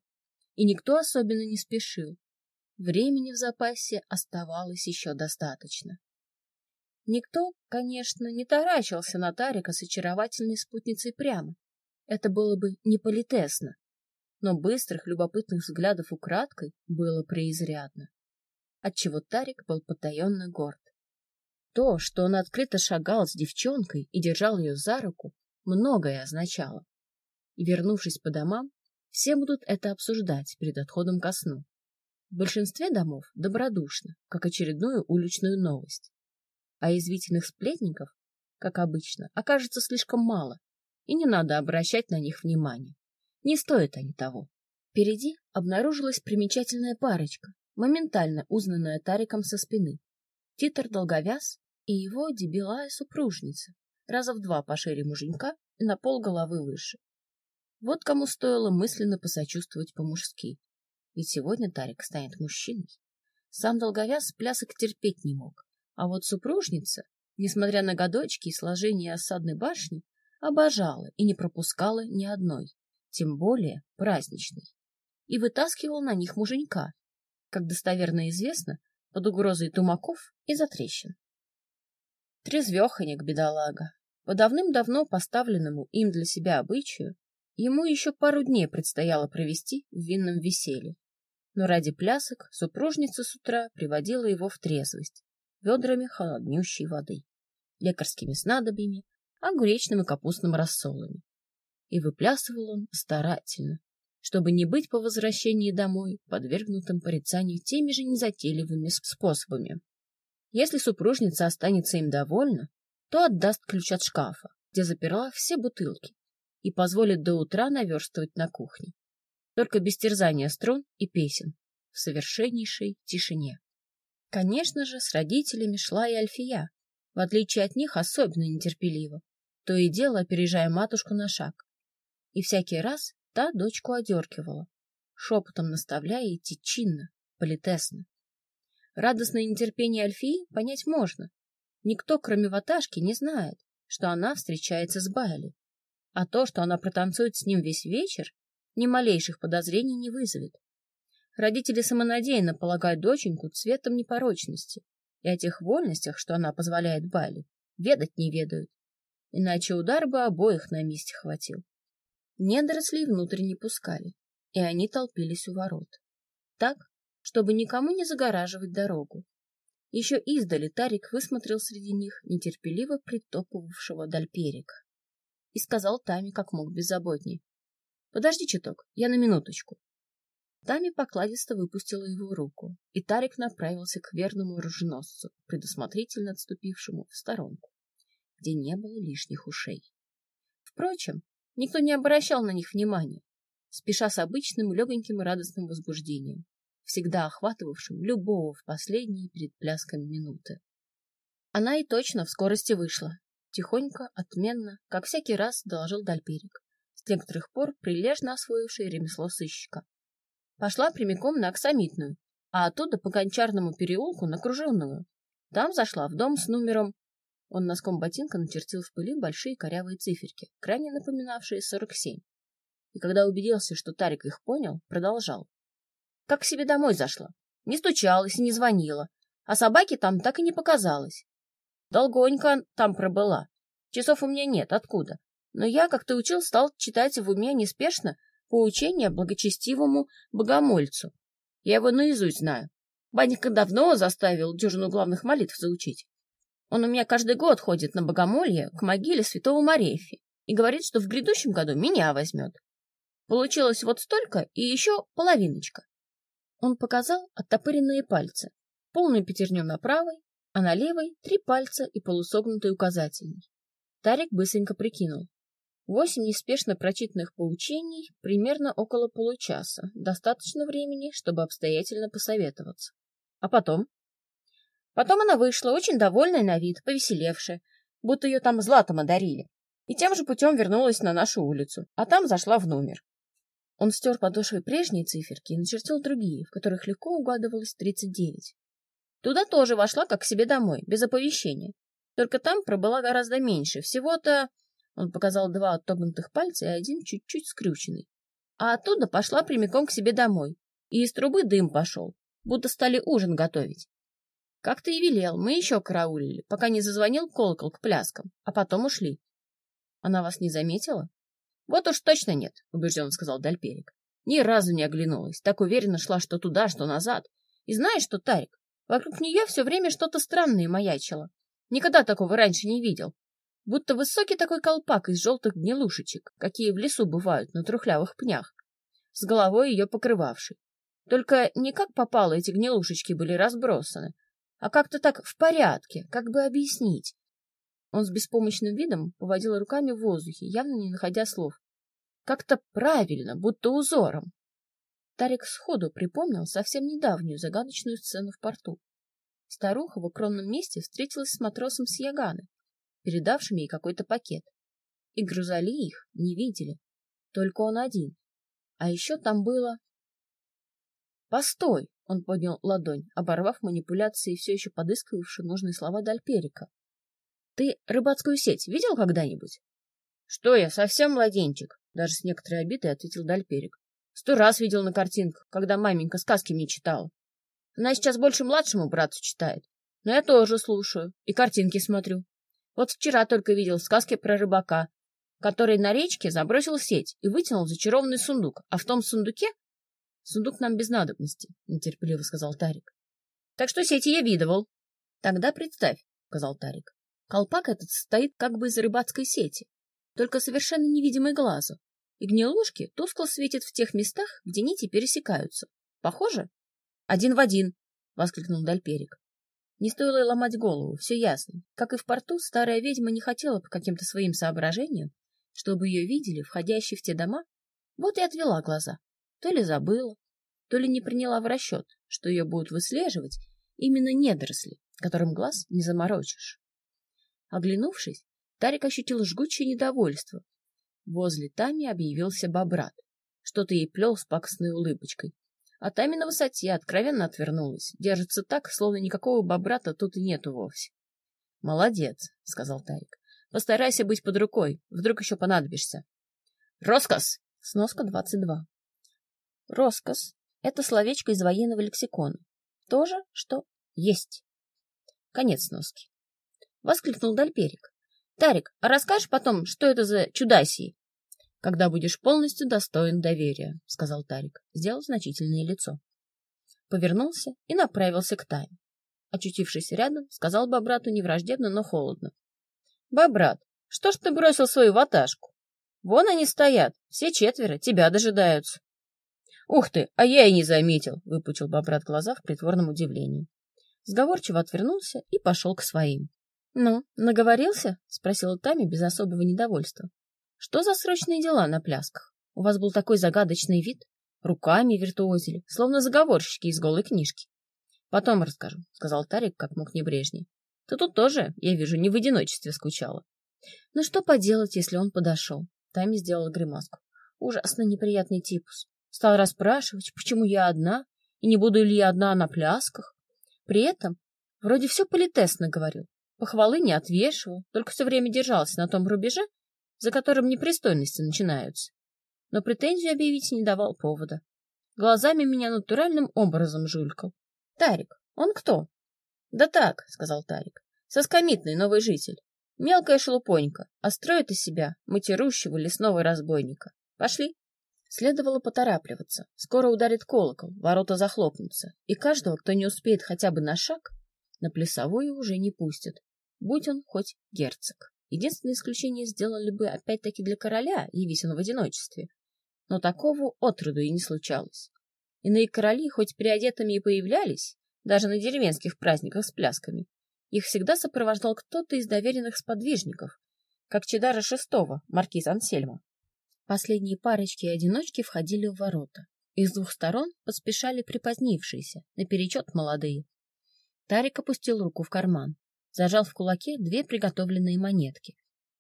и никто особенно не спешил. Времени в запасе оставалось еще достаточно. Никто, конечно, не таращился на Тарика с очаровательной спутницей прямо. Это было бы неполитесно, но быстрых любопытных взглядов украдкой было преизрядно отчего Тарик был потаенно горд. То, что он открыто шагал с девчонкой и держал ее за руку, многое означало. И, вернувшись по домам, все будут это обсуждать перед отходом ко сну. В большинстве домов добродушно, как очередную уличную новость. А язвительных сплетников, как обычно, окажется слишком мало, и не надо обращать на них внимания. Не стоят они того. Впереди обнаружилась примечательная парочка, моментально узнанная Тариком со спины. Титр долговяз и его дебилая супружница, раза в два пошире муженька и на пол головы выше. Вот кому стоило мысленно посочувствовать по-мужски. Ведь сегодня Тарик станет мужчиной. Сам долговяз плясок терпеть не мог, а вот супружница, несмотря на годочки и сложение осадной башни, обожала и не пропускала ни одной, тем более праздничной, и вытаскивал на них муженька, как достоверно известно, под угрозой тумаков и затрещин. Трезвеханик, бедолага. По давным-давно поставленному им для себя обычаю, ему еще пару дней предстояло провести в винном веселье. Но ради плясок супружница с утра приводила его в трезвость ведрами холоднющей воды, лекарскими снадобьями, огуречным и капустным рассолами. И выплясывал он старательно, чтобы не быть по возвращении домой подвергнутым порицанию теми же незатейливыми способами. Если супружница останется им довольна, то отдаст ключ от шкафа, где заперла все бутылки, и позволит до утра наверстывать на кухне. Только без терзания струн и песен, в совершеннейшей тишине. Конечно же, с родителями шла и Альфия, в отличие от них особенно нетерпеливо, то и дело опережая матушку на шаг. И всякий раз Та дочку одеркивала, шепотом наставляя идти чинно, политесно. Радостное нетерпение Альфии понять можно. Никто, кроме Ваташки, не знает, что она встречается с Байли. А то, что она протанцует с ним весь вечер, ни малейших подозрений не вызовет. Родители самонадеянно полагают доченьку цветом непорочности, и о тех вольностях, что она позволяет Байли, ведать не ведают. Иначе удар бы обоих на месте хватил. Недорослей внутрь не пускали, и они толпились у ворот. Так, чтобы никому не загораживать дорогу. Еще издали Тарик высмотрел среди них нетерпеливо притопывавшего Дальперика и сказал Таме как мог беззаботней. — Подожди чуток, я на минуточку. Тами покладисто выпустила его руку, и Тарик направился к верному оруженосцу, предусмотрительно отступившему в сторонку, где не было лишних ушей. Впрочем, никто не обращал на них внимания, спеша с обычным легоньким и радостным возбуждением, всегда охватывавшим любого в последние перед плясками минуты. Она и точно в скорости вышла. Тихонько, отменно, как всякий раз доложил Дальперик, с некоторых пор прилежно освоивший ремесло сыщика. Пошла прямиком на Оксамитную, а оттуда по Гончарному переулку на Кружевную. Там зашла в дом с номером... Он носком ботинка начертил в пыли большие корявые циферки, крайне напоминавшие 47. И когда убедился, что Тарик их понял, продолжал. Как к себе домой зашла. Не стучалась и не звонила. А собаки там так и не показалось. Долгонько там пробыла. Часов у меня нет, откуда? Но я, как ты учил, стал читать в уме неспешно поучение благочестивому богомольцу. Я его наизусть знаю. Банька давно заставил дюжину главных молитв заучить. Он у меня каждый год ходит на богомолье к могиле святого Марефи и говорит, что в грядущем году меня возьмет. Получилось вот столько и еще половиночка. Он показал оттопыренные пальцы, полную пятерню на правой, а на левой три пальца и полусогнутый указательный. Тарик быстренько прикинул. Восемь неспешно прочитанных поучений примерно около получаса. Достаточно времени, чтобы обстоятельно посоветоваться. А потом? Потом она вышла, очень довольная на вид, повеселевшая, будто ее там златом одарили. И тем же путем вернулась на нашу улицу, а там зашла в номер. Он стер подошвой прежние циферки и начертил другие, в которых легко угадывалось 39. Туда тоже вошла как к себе домой, без оповещения. Только там пробыла гораздо меньше. Всего-то... Он показал два отогнутых пальца и один чуть-чуть скрюченный. А оттуда пошла прямиком к себе домой. И из трубы дым пошел, будто стали ужин готовить. Как ты и велел, мы еще караулили, пока не зазвонил колокол к пляскам, а потом ушли. Она вас не заметила? Вот уж точно нет, убежденно сказал Дальперик. Ни разу не оглянулась, так уверенно шла, что туда, что назад. И знаешь что, Тарик, Вокруг нее все время что-то странное маячило. Никогда такого раньше не видел. Будто высокий такой колпак из желтых гнилушечек, какие в лесу бывают на трухлявых пнях, с головой ее покрывавшей. Только не как попало эти гнилушечки были разбросаны, а как-то так в порядке, как бы объяснить. Он с беспомощным видом поводил руками в воздухе, явно не находя слов. Как-то правильно, будто узором. Тарик сходу припомнил совсем недавнюю загадочную сцену в порту. Старуха в укромном месте встретилась с матросом с Яганы, передавшим ей какой-то пакет. И грузали их не видели, только он один. А еще там было... «Постой!» — он поднял ладонь, оборвав манипуляции все еще подыскивавшие нужные слова Дальперика. «Ты рыбацкую сеть видел когда-нибудь?» «Что я, совсем младенчик?» — даже с некоторой обидой ответил Дальперик. Сто раз видел на картинках, когда маменька сказки мне читала. Она сейчас больше младшему брату читает. Но я тоже слушаю и картинки смотрю. Вот вчера только видел сказки про рыбака, который на речке забросил сеть и вытянул зачарованный сундук, а в том сундуке... Сундук нам без надобности, — нетерпеливо сказал Тарик. Так что сети я видывал. Тогда представь, — сказал Тарик. Колпак этот стоит как бы из рыбацкой сети, только совершенно невидимый глазу и гнилушки тускло светят в тех местах, где нити пересекаются. Похоже? Один в один, — воскликнул Дальперик. Не стоило ломать голову, все ясно. Как и в порту, старая ведьма не хотела по каким-то своим соображениям, чтобы ее видели, входящие в те дома, вот и отвела глаза. То ли забыла, то ли не приняла в расчет, что ее будут выслеживать именно недоросли, которым глаз не заморочишь. Оглянувшись, Тарик ощутил жгучее недовольство, Возле Тами объявился Бобрат. Что-то ей плел с пакостной улыбочкой. А Тами на высоте откровенно отвернулась. Держится так, словно никакого Бобрата тут и нету вовсе. — Молодец, — сказал Тарик. — Постарайся быть под рукой. Вдруг еще понадобишься. — Роскос! Сноска 22. Роскос — это словечко из военного лексикона. То же, что есть. Конец сноски. Воскликнул Дальперик. Тарик, а расскажешь потом, что это за чудасии? Когда будешь полностью достоин доверия, сказал Тарик, сделал значительное лицо. Повернулся и направился к Тае. Очутившись рядом, сказал Бобрату не враждебно, но холодно. — Бобрат, что ж ты бросил свою ваташку? Вон они стоят, все четверо, тебя дожидаются. Ух ты, а я и не заметил, выпучил Бобрат глаза в притворном удивлении. Сговорчиво отвернулся и пошел к своим. Ну, наговорился? спросила Тами без особого недовольства. Что за срочные дела на плясках? У вас был такой загадочный вид, руками виртуозили, словно заговорщики из голой книжки. Потом расскажу, сказал Тарик как мог небрежней. Ты тут тоже, я вижу, не в одиночестве скучала. Ну что поделать, если он подошел? Тами сделала гримаску. Ужасно неприятный типус. Стал расспрашивать, почему я одна, и не буду ли я одна на плясках. При этом вроде все политесно говорил, похвалы не отвешивал, только все время держался на том рубеже, за которым непристойности начинаются. Но претензию объявить не давал повода. Глазами меня натуральным образом жулькал. Тарик, он кто? Да так, сказал Тарик. Соскомитный новый житель. Мелкая шелупонька, а строит из себя матерущего лесного разбойника. Пошли. Следовало поторапливаться. Скоро ударит колокол, ворота захлопнутся, и каждого, кто не успеет хотя бы на шаг, на плясовую уже не пустят, будь он хоть герцог. Единственное исключение сделали бы опять-таки для короля, явись он в одиночестве. Но такого отроду и не случалось. Иные короли, хоть приодетыми и появлялись, даже на деревенских праздниках с плясками, их всегда сопровождал кто-то из доверенных сподвижников, как Чедара VI, маркиз Ансельма. Последние парочки и одиночки входили в ворота. Из двух сторон поспешали припозднившиеся, наперечет молодые. Тарик опустил руку в карман, зажал в кулаке две приготовленные монетки.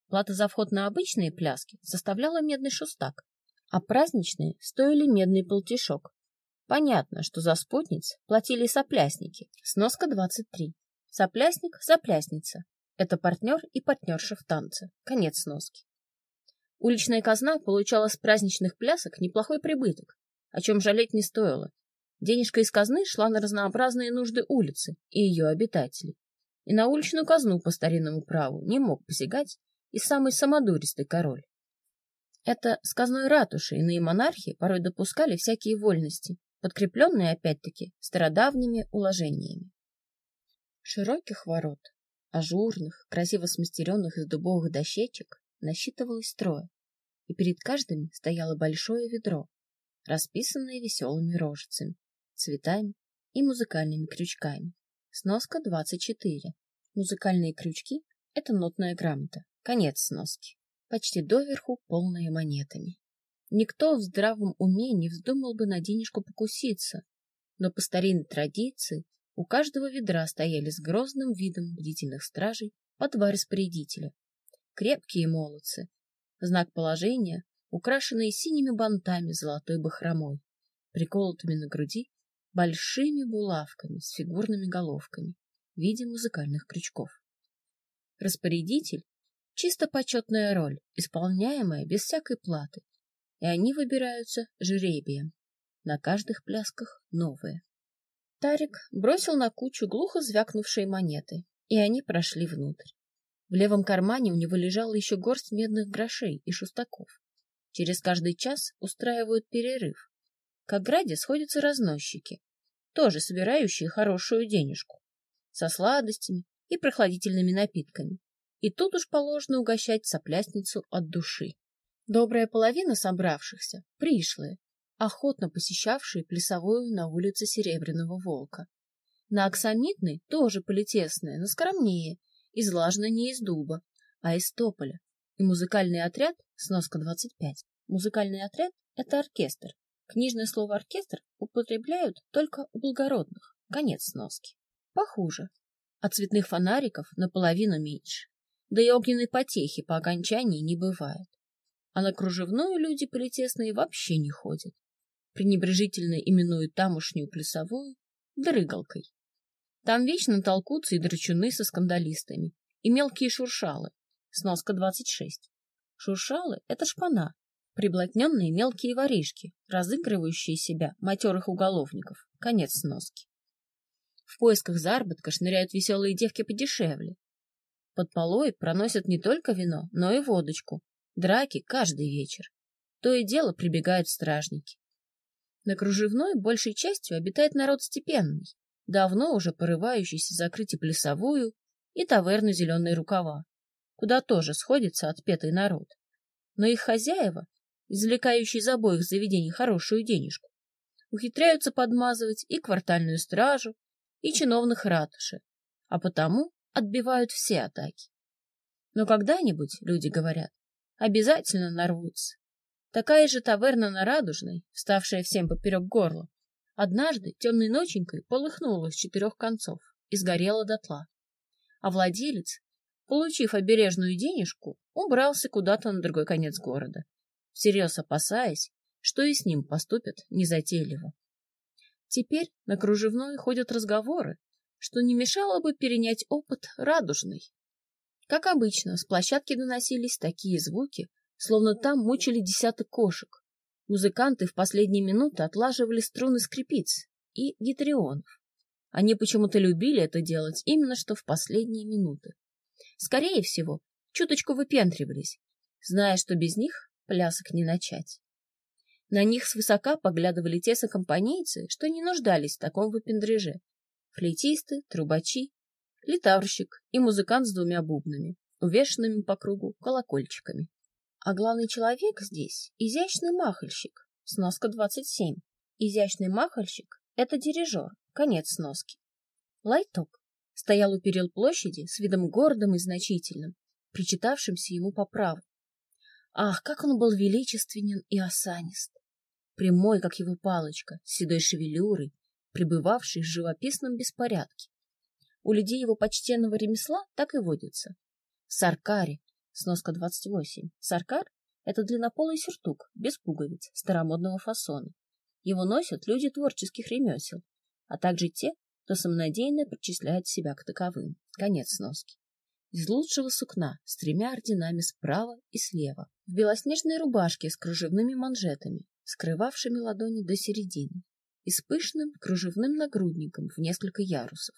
Плата за вход на обычные пляски составляла медный шестак, а праздничные стоили медный полтишок. Понятно, что за спутниц платили соплясники. Сноска 23. Соплясник, соплясница. Это партнер и партнерша в танце. Конец сноски. Уличная казна получала с праздничных плясок неплохой прибыток, о чем жалеть не стоило. Денежка из казны шла на разнообразные нужды улицы и ее обитателей. И на уличную казну по старинному праву не мог посягать и самый самодуристый король. Это с казной ратуши иные монархи порой допускали всякие вольности, подкрепленные опять-таки стародавними уложениями. Широких ворот, ажурных, красиво смастеренных из дубовых дощечек, насчитывалось трое, и перед каждым стояло большое ведро, расписанное веселыми рожицами, цветами и музыкальными крючками. Сноска 24. Музыкальные крючки — это нотная грамота. Конец сноски. Почти доверху полные монетами. Никто в здравом уме не вздумал бы на денежку покуситься, но по старинной традиции у каждого ведра стояли с грозным видом бдительных стражей по два распорядителя, крепкие молодцы. Знак положения, украшенные синими бантами золотой бахромой, приколотыми на груди большими булавками с фигурными головками в виде музыкальных крючков. Распорядитель — чисто почетная роль, исполняемая без всякой платы, и они выбираются жребием. На каждых плясках новые. Тарик бросил на кучу глухо звякнувшие монеты, и они прошли внутрь. В левом кармане у него лежала еще горсть медных грошей и шустаков. Через каждый час устраивают перерыв. К ограде сходятся разносчики, тоже собирающие хорошую денежку, со сладостями и прохладительными напитками. И тут уж положено угощать соплясницу от души. Добрая половина собравшихся — пришлые, охотно посещавшие плясовую на улице Серебряного Волка. На Оксамитной тоже политесная, но скромнее, излажена не из дуба, а из тополя. И музыкальный отряд, сноска 25. Музыкальный отряд — это оркестр. Книжное слово «оркестр» употребляют только у благородных. Конец сноски. Похуже. А цветных фонариков наполовину меньше. Да и огненной потехи по окончании не бывает. А на кружевную люди политесные вообще не ходят. Пренебрежительно именуют тамошнюю плясовую дрыгалкой. Там вечно толкутся и драчуны со скандалистами, и мелкие шуршалы. Сноска 26. Шуршалы — это шпана, приблотненные мелкие воришки, разыгрывающие себя матерых уголовников. Конец сноски. В поисках заработка шныряют веселые девки подешевле. Под полой проносят не только вино, но и водочку. Драки каждый вечер. То и дело прибегают стражники. На кружевной большей частью обитает народ степенный, давно уже порывающийся закрыть и плясовую, и таверну «Зеленые рукава», куда тоже сходится отпетый народ. Но их хозяева, извлекающие из обоих заведений хорошую денежку, ухитряются подмазывать и квартальную стражу, и чиновных ратуши, а потому отбивают все атаки. Но когда-нибудь, люди говорят, обязательно нарвутся. Такая же таверна на Радужной, вставшая всем поперек горла, однажды темной ноченькой полыхнула с четырех концов и сгорела дотла. А владелец, получив обережную денежку, убрался куда-то на другой конец города, всерьез опасаясь, что и с ним поступят незатейливо. Теперь на кружевной ходят разговоры, что не мешало бы перенять опыт радужный. Как обычно, с площадки доносились такие звуки, словно там мучили десяток кошек. Музыканты в последние минуты отлаживали струны скрипиц и гитрионов. Они почему-то любили это делать именно что в последние минуты. Скорее всего, чуточку выпендривались, зная, что без них плясок не начать. На них свысока поглядывали те сокомпанейцы, что не нуждались в таком выпендреже. Флейтисты, трубачи, литаврщик и музыкант с двумя бубнами, увешанными по кругу колокольчиками. А главный человек здесь — изящный махальщик, сноска 27. Изящный махальщик — это дирижер, конец сноски. Лайток стоял у перил площади с видом гордым и значительным, причитавшимся ему по праву. Ах, как он был величественен и осанист! Прямой, как его палочка, с седой шевелюрой, пребывавший в живописном беспорядке. У людей его почтенного ремесла так и водится. Саркари, сноска 28. Саркар — это длиннополый сюртук, без пуговиц, старомодного фасона. Его носят люди творческих ремесел, а также те, кто самонадеянно причисляет себя к таковым. Конец сноски из лучшего сукна с тремя орденами справа и слева, в белоснежной рубашке с кружевными манжетами, скрывавшими ладони до середины, и с пышным кружевным нагрудником в несколько ярусов.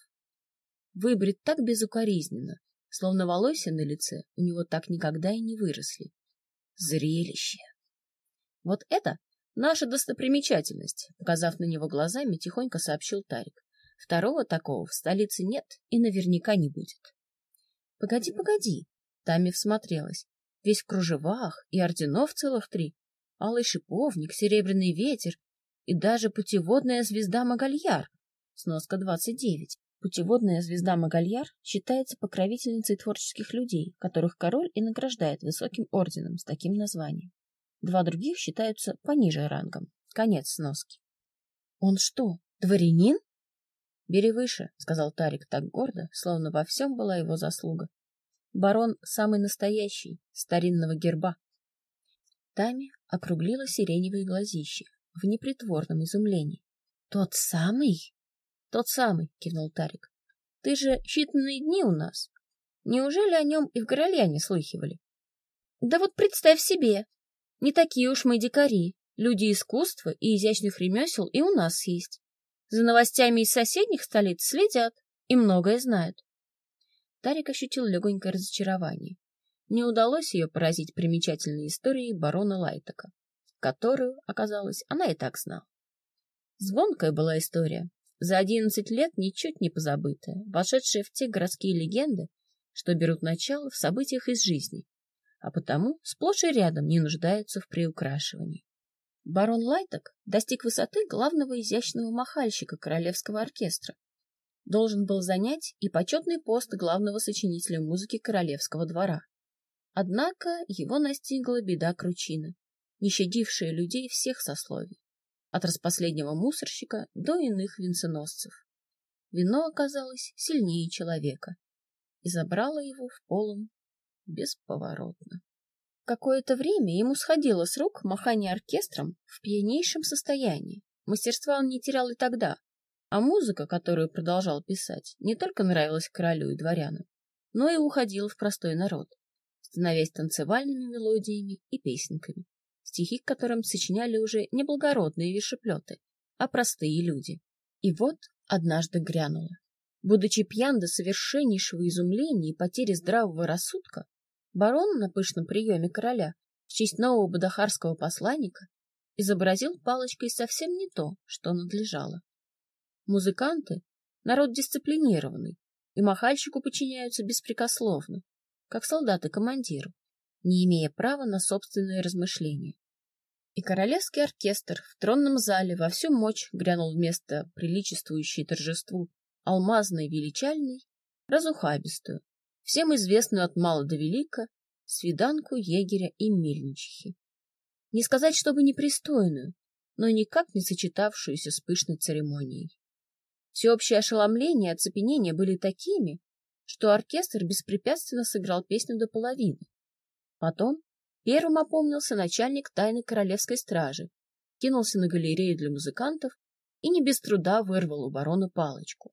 Выбрит так безукоризненно, словно волосы на лице у него так никогда и не выросли. Зрелище! Вот это наша достопримечательность, показав на него глазами, тихонько сообщил Тарик. Второго такого в столице нет и наверняка не будет. Погоди, погоди. Тами всмотрелась. Весь в кружевах и орденов целых три. Алый шиповник, серебряный ветер и даже путеводная звезда Магальяр. Сноска 29. Путеводная звезда Магальяр считается покровительницей творческих людей, которых король и награждает высоким орденом с таким названием. Два других считаются пониже рангом. Конец сноски. Он что, дворянин? «Бери выше», — сказал Тарик так гордо, словно во всем была его заслуга. «Барон самый настоящий, старинного герба». Тами округлила сиреневые глазища в непритворном изумлении. «Тот самый?» «Тот самый», — кивнул Тарик. «Ты же считанные дни у нас. Неужели о нем и в Гороле не слыхивали?» «Да вот представь себе! Не такие уж мы дикари. Люди искусства и изящных ремесел и у нас есть. За новостями из соседних столиц следят и многое знают. Тарик ощутил легонькое разочарование. Не удалось ее поразить примечательной историей барона Лайтака, которую, оказалось, она и так знала. Звонкая была история, за одиннадцать лет ничуть не позабытая, вошедшая в те городские легенды, что берут начало в событиях из жизни, а потому сплошь и рядом не нуждаются в приукрашивании. Барон Лайток достиг высоты главного изящного махальщика королевского оркестра. Должен был занять и почетный пост главного сочинителя музыки королевского двора. Однако его настигла беда кручины, не щадившая людей всех сословий, от распоследнего мусорщика до иных венценосцев. Вино оказалось сильнее человека и забрало его в полом бесповоротно. Какое-то время ему сходило с рук махание оркестром в пьянейшем состоянии. Мастерства он не терял и тогда, а музыка, которую продолжал писать, не только нравилась королю и дворянам, но и уходила в простой народ, становясь танцевальными мелодиями и песенками, стихи к которым сочиняли уже не благородные вишеплеты, а простые люди. И вот однажды грянуло. Будучи пьян до совершеннейшего изумления и потери здравого рассудка, Барон на пышном приеме короля в честь нового бадахарского посланника изобразил палочкой совсем не то, что надлежало. Музыканты — народ дисциплинированный, и махальщику подчиняются беспрекословно, как солдаты командиру, не имея права на собственные размышления. и королевский оркестр в тронном зале во всю мощь грянул вместо приличествующей торжеству алмазной величальной, разухабистую, всем известную от мала до велика, свиданку егеря и мельничихи. Не сказать, чтобы непристойную, но никак не сочетавшуюся с пышной церемонией. Всеобщее ошеломление и оцепенение были такими, что оркестр беспрепятственно сыграл песню до половины. Потом первым опомнился начальник тайной королевской стражи, кинулся на галерею для музыкантов и не без труда вырвал у барона палочку.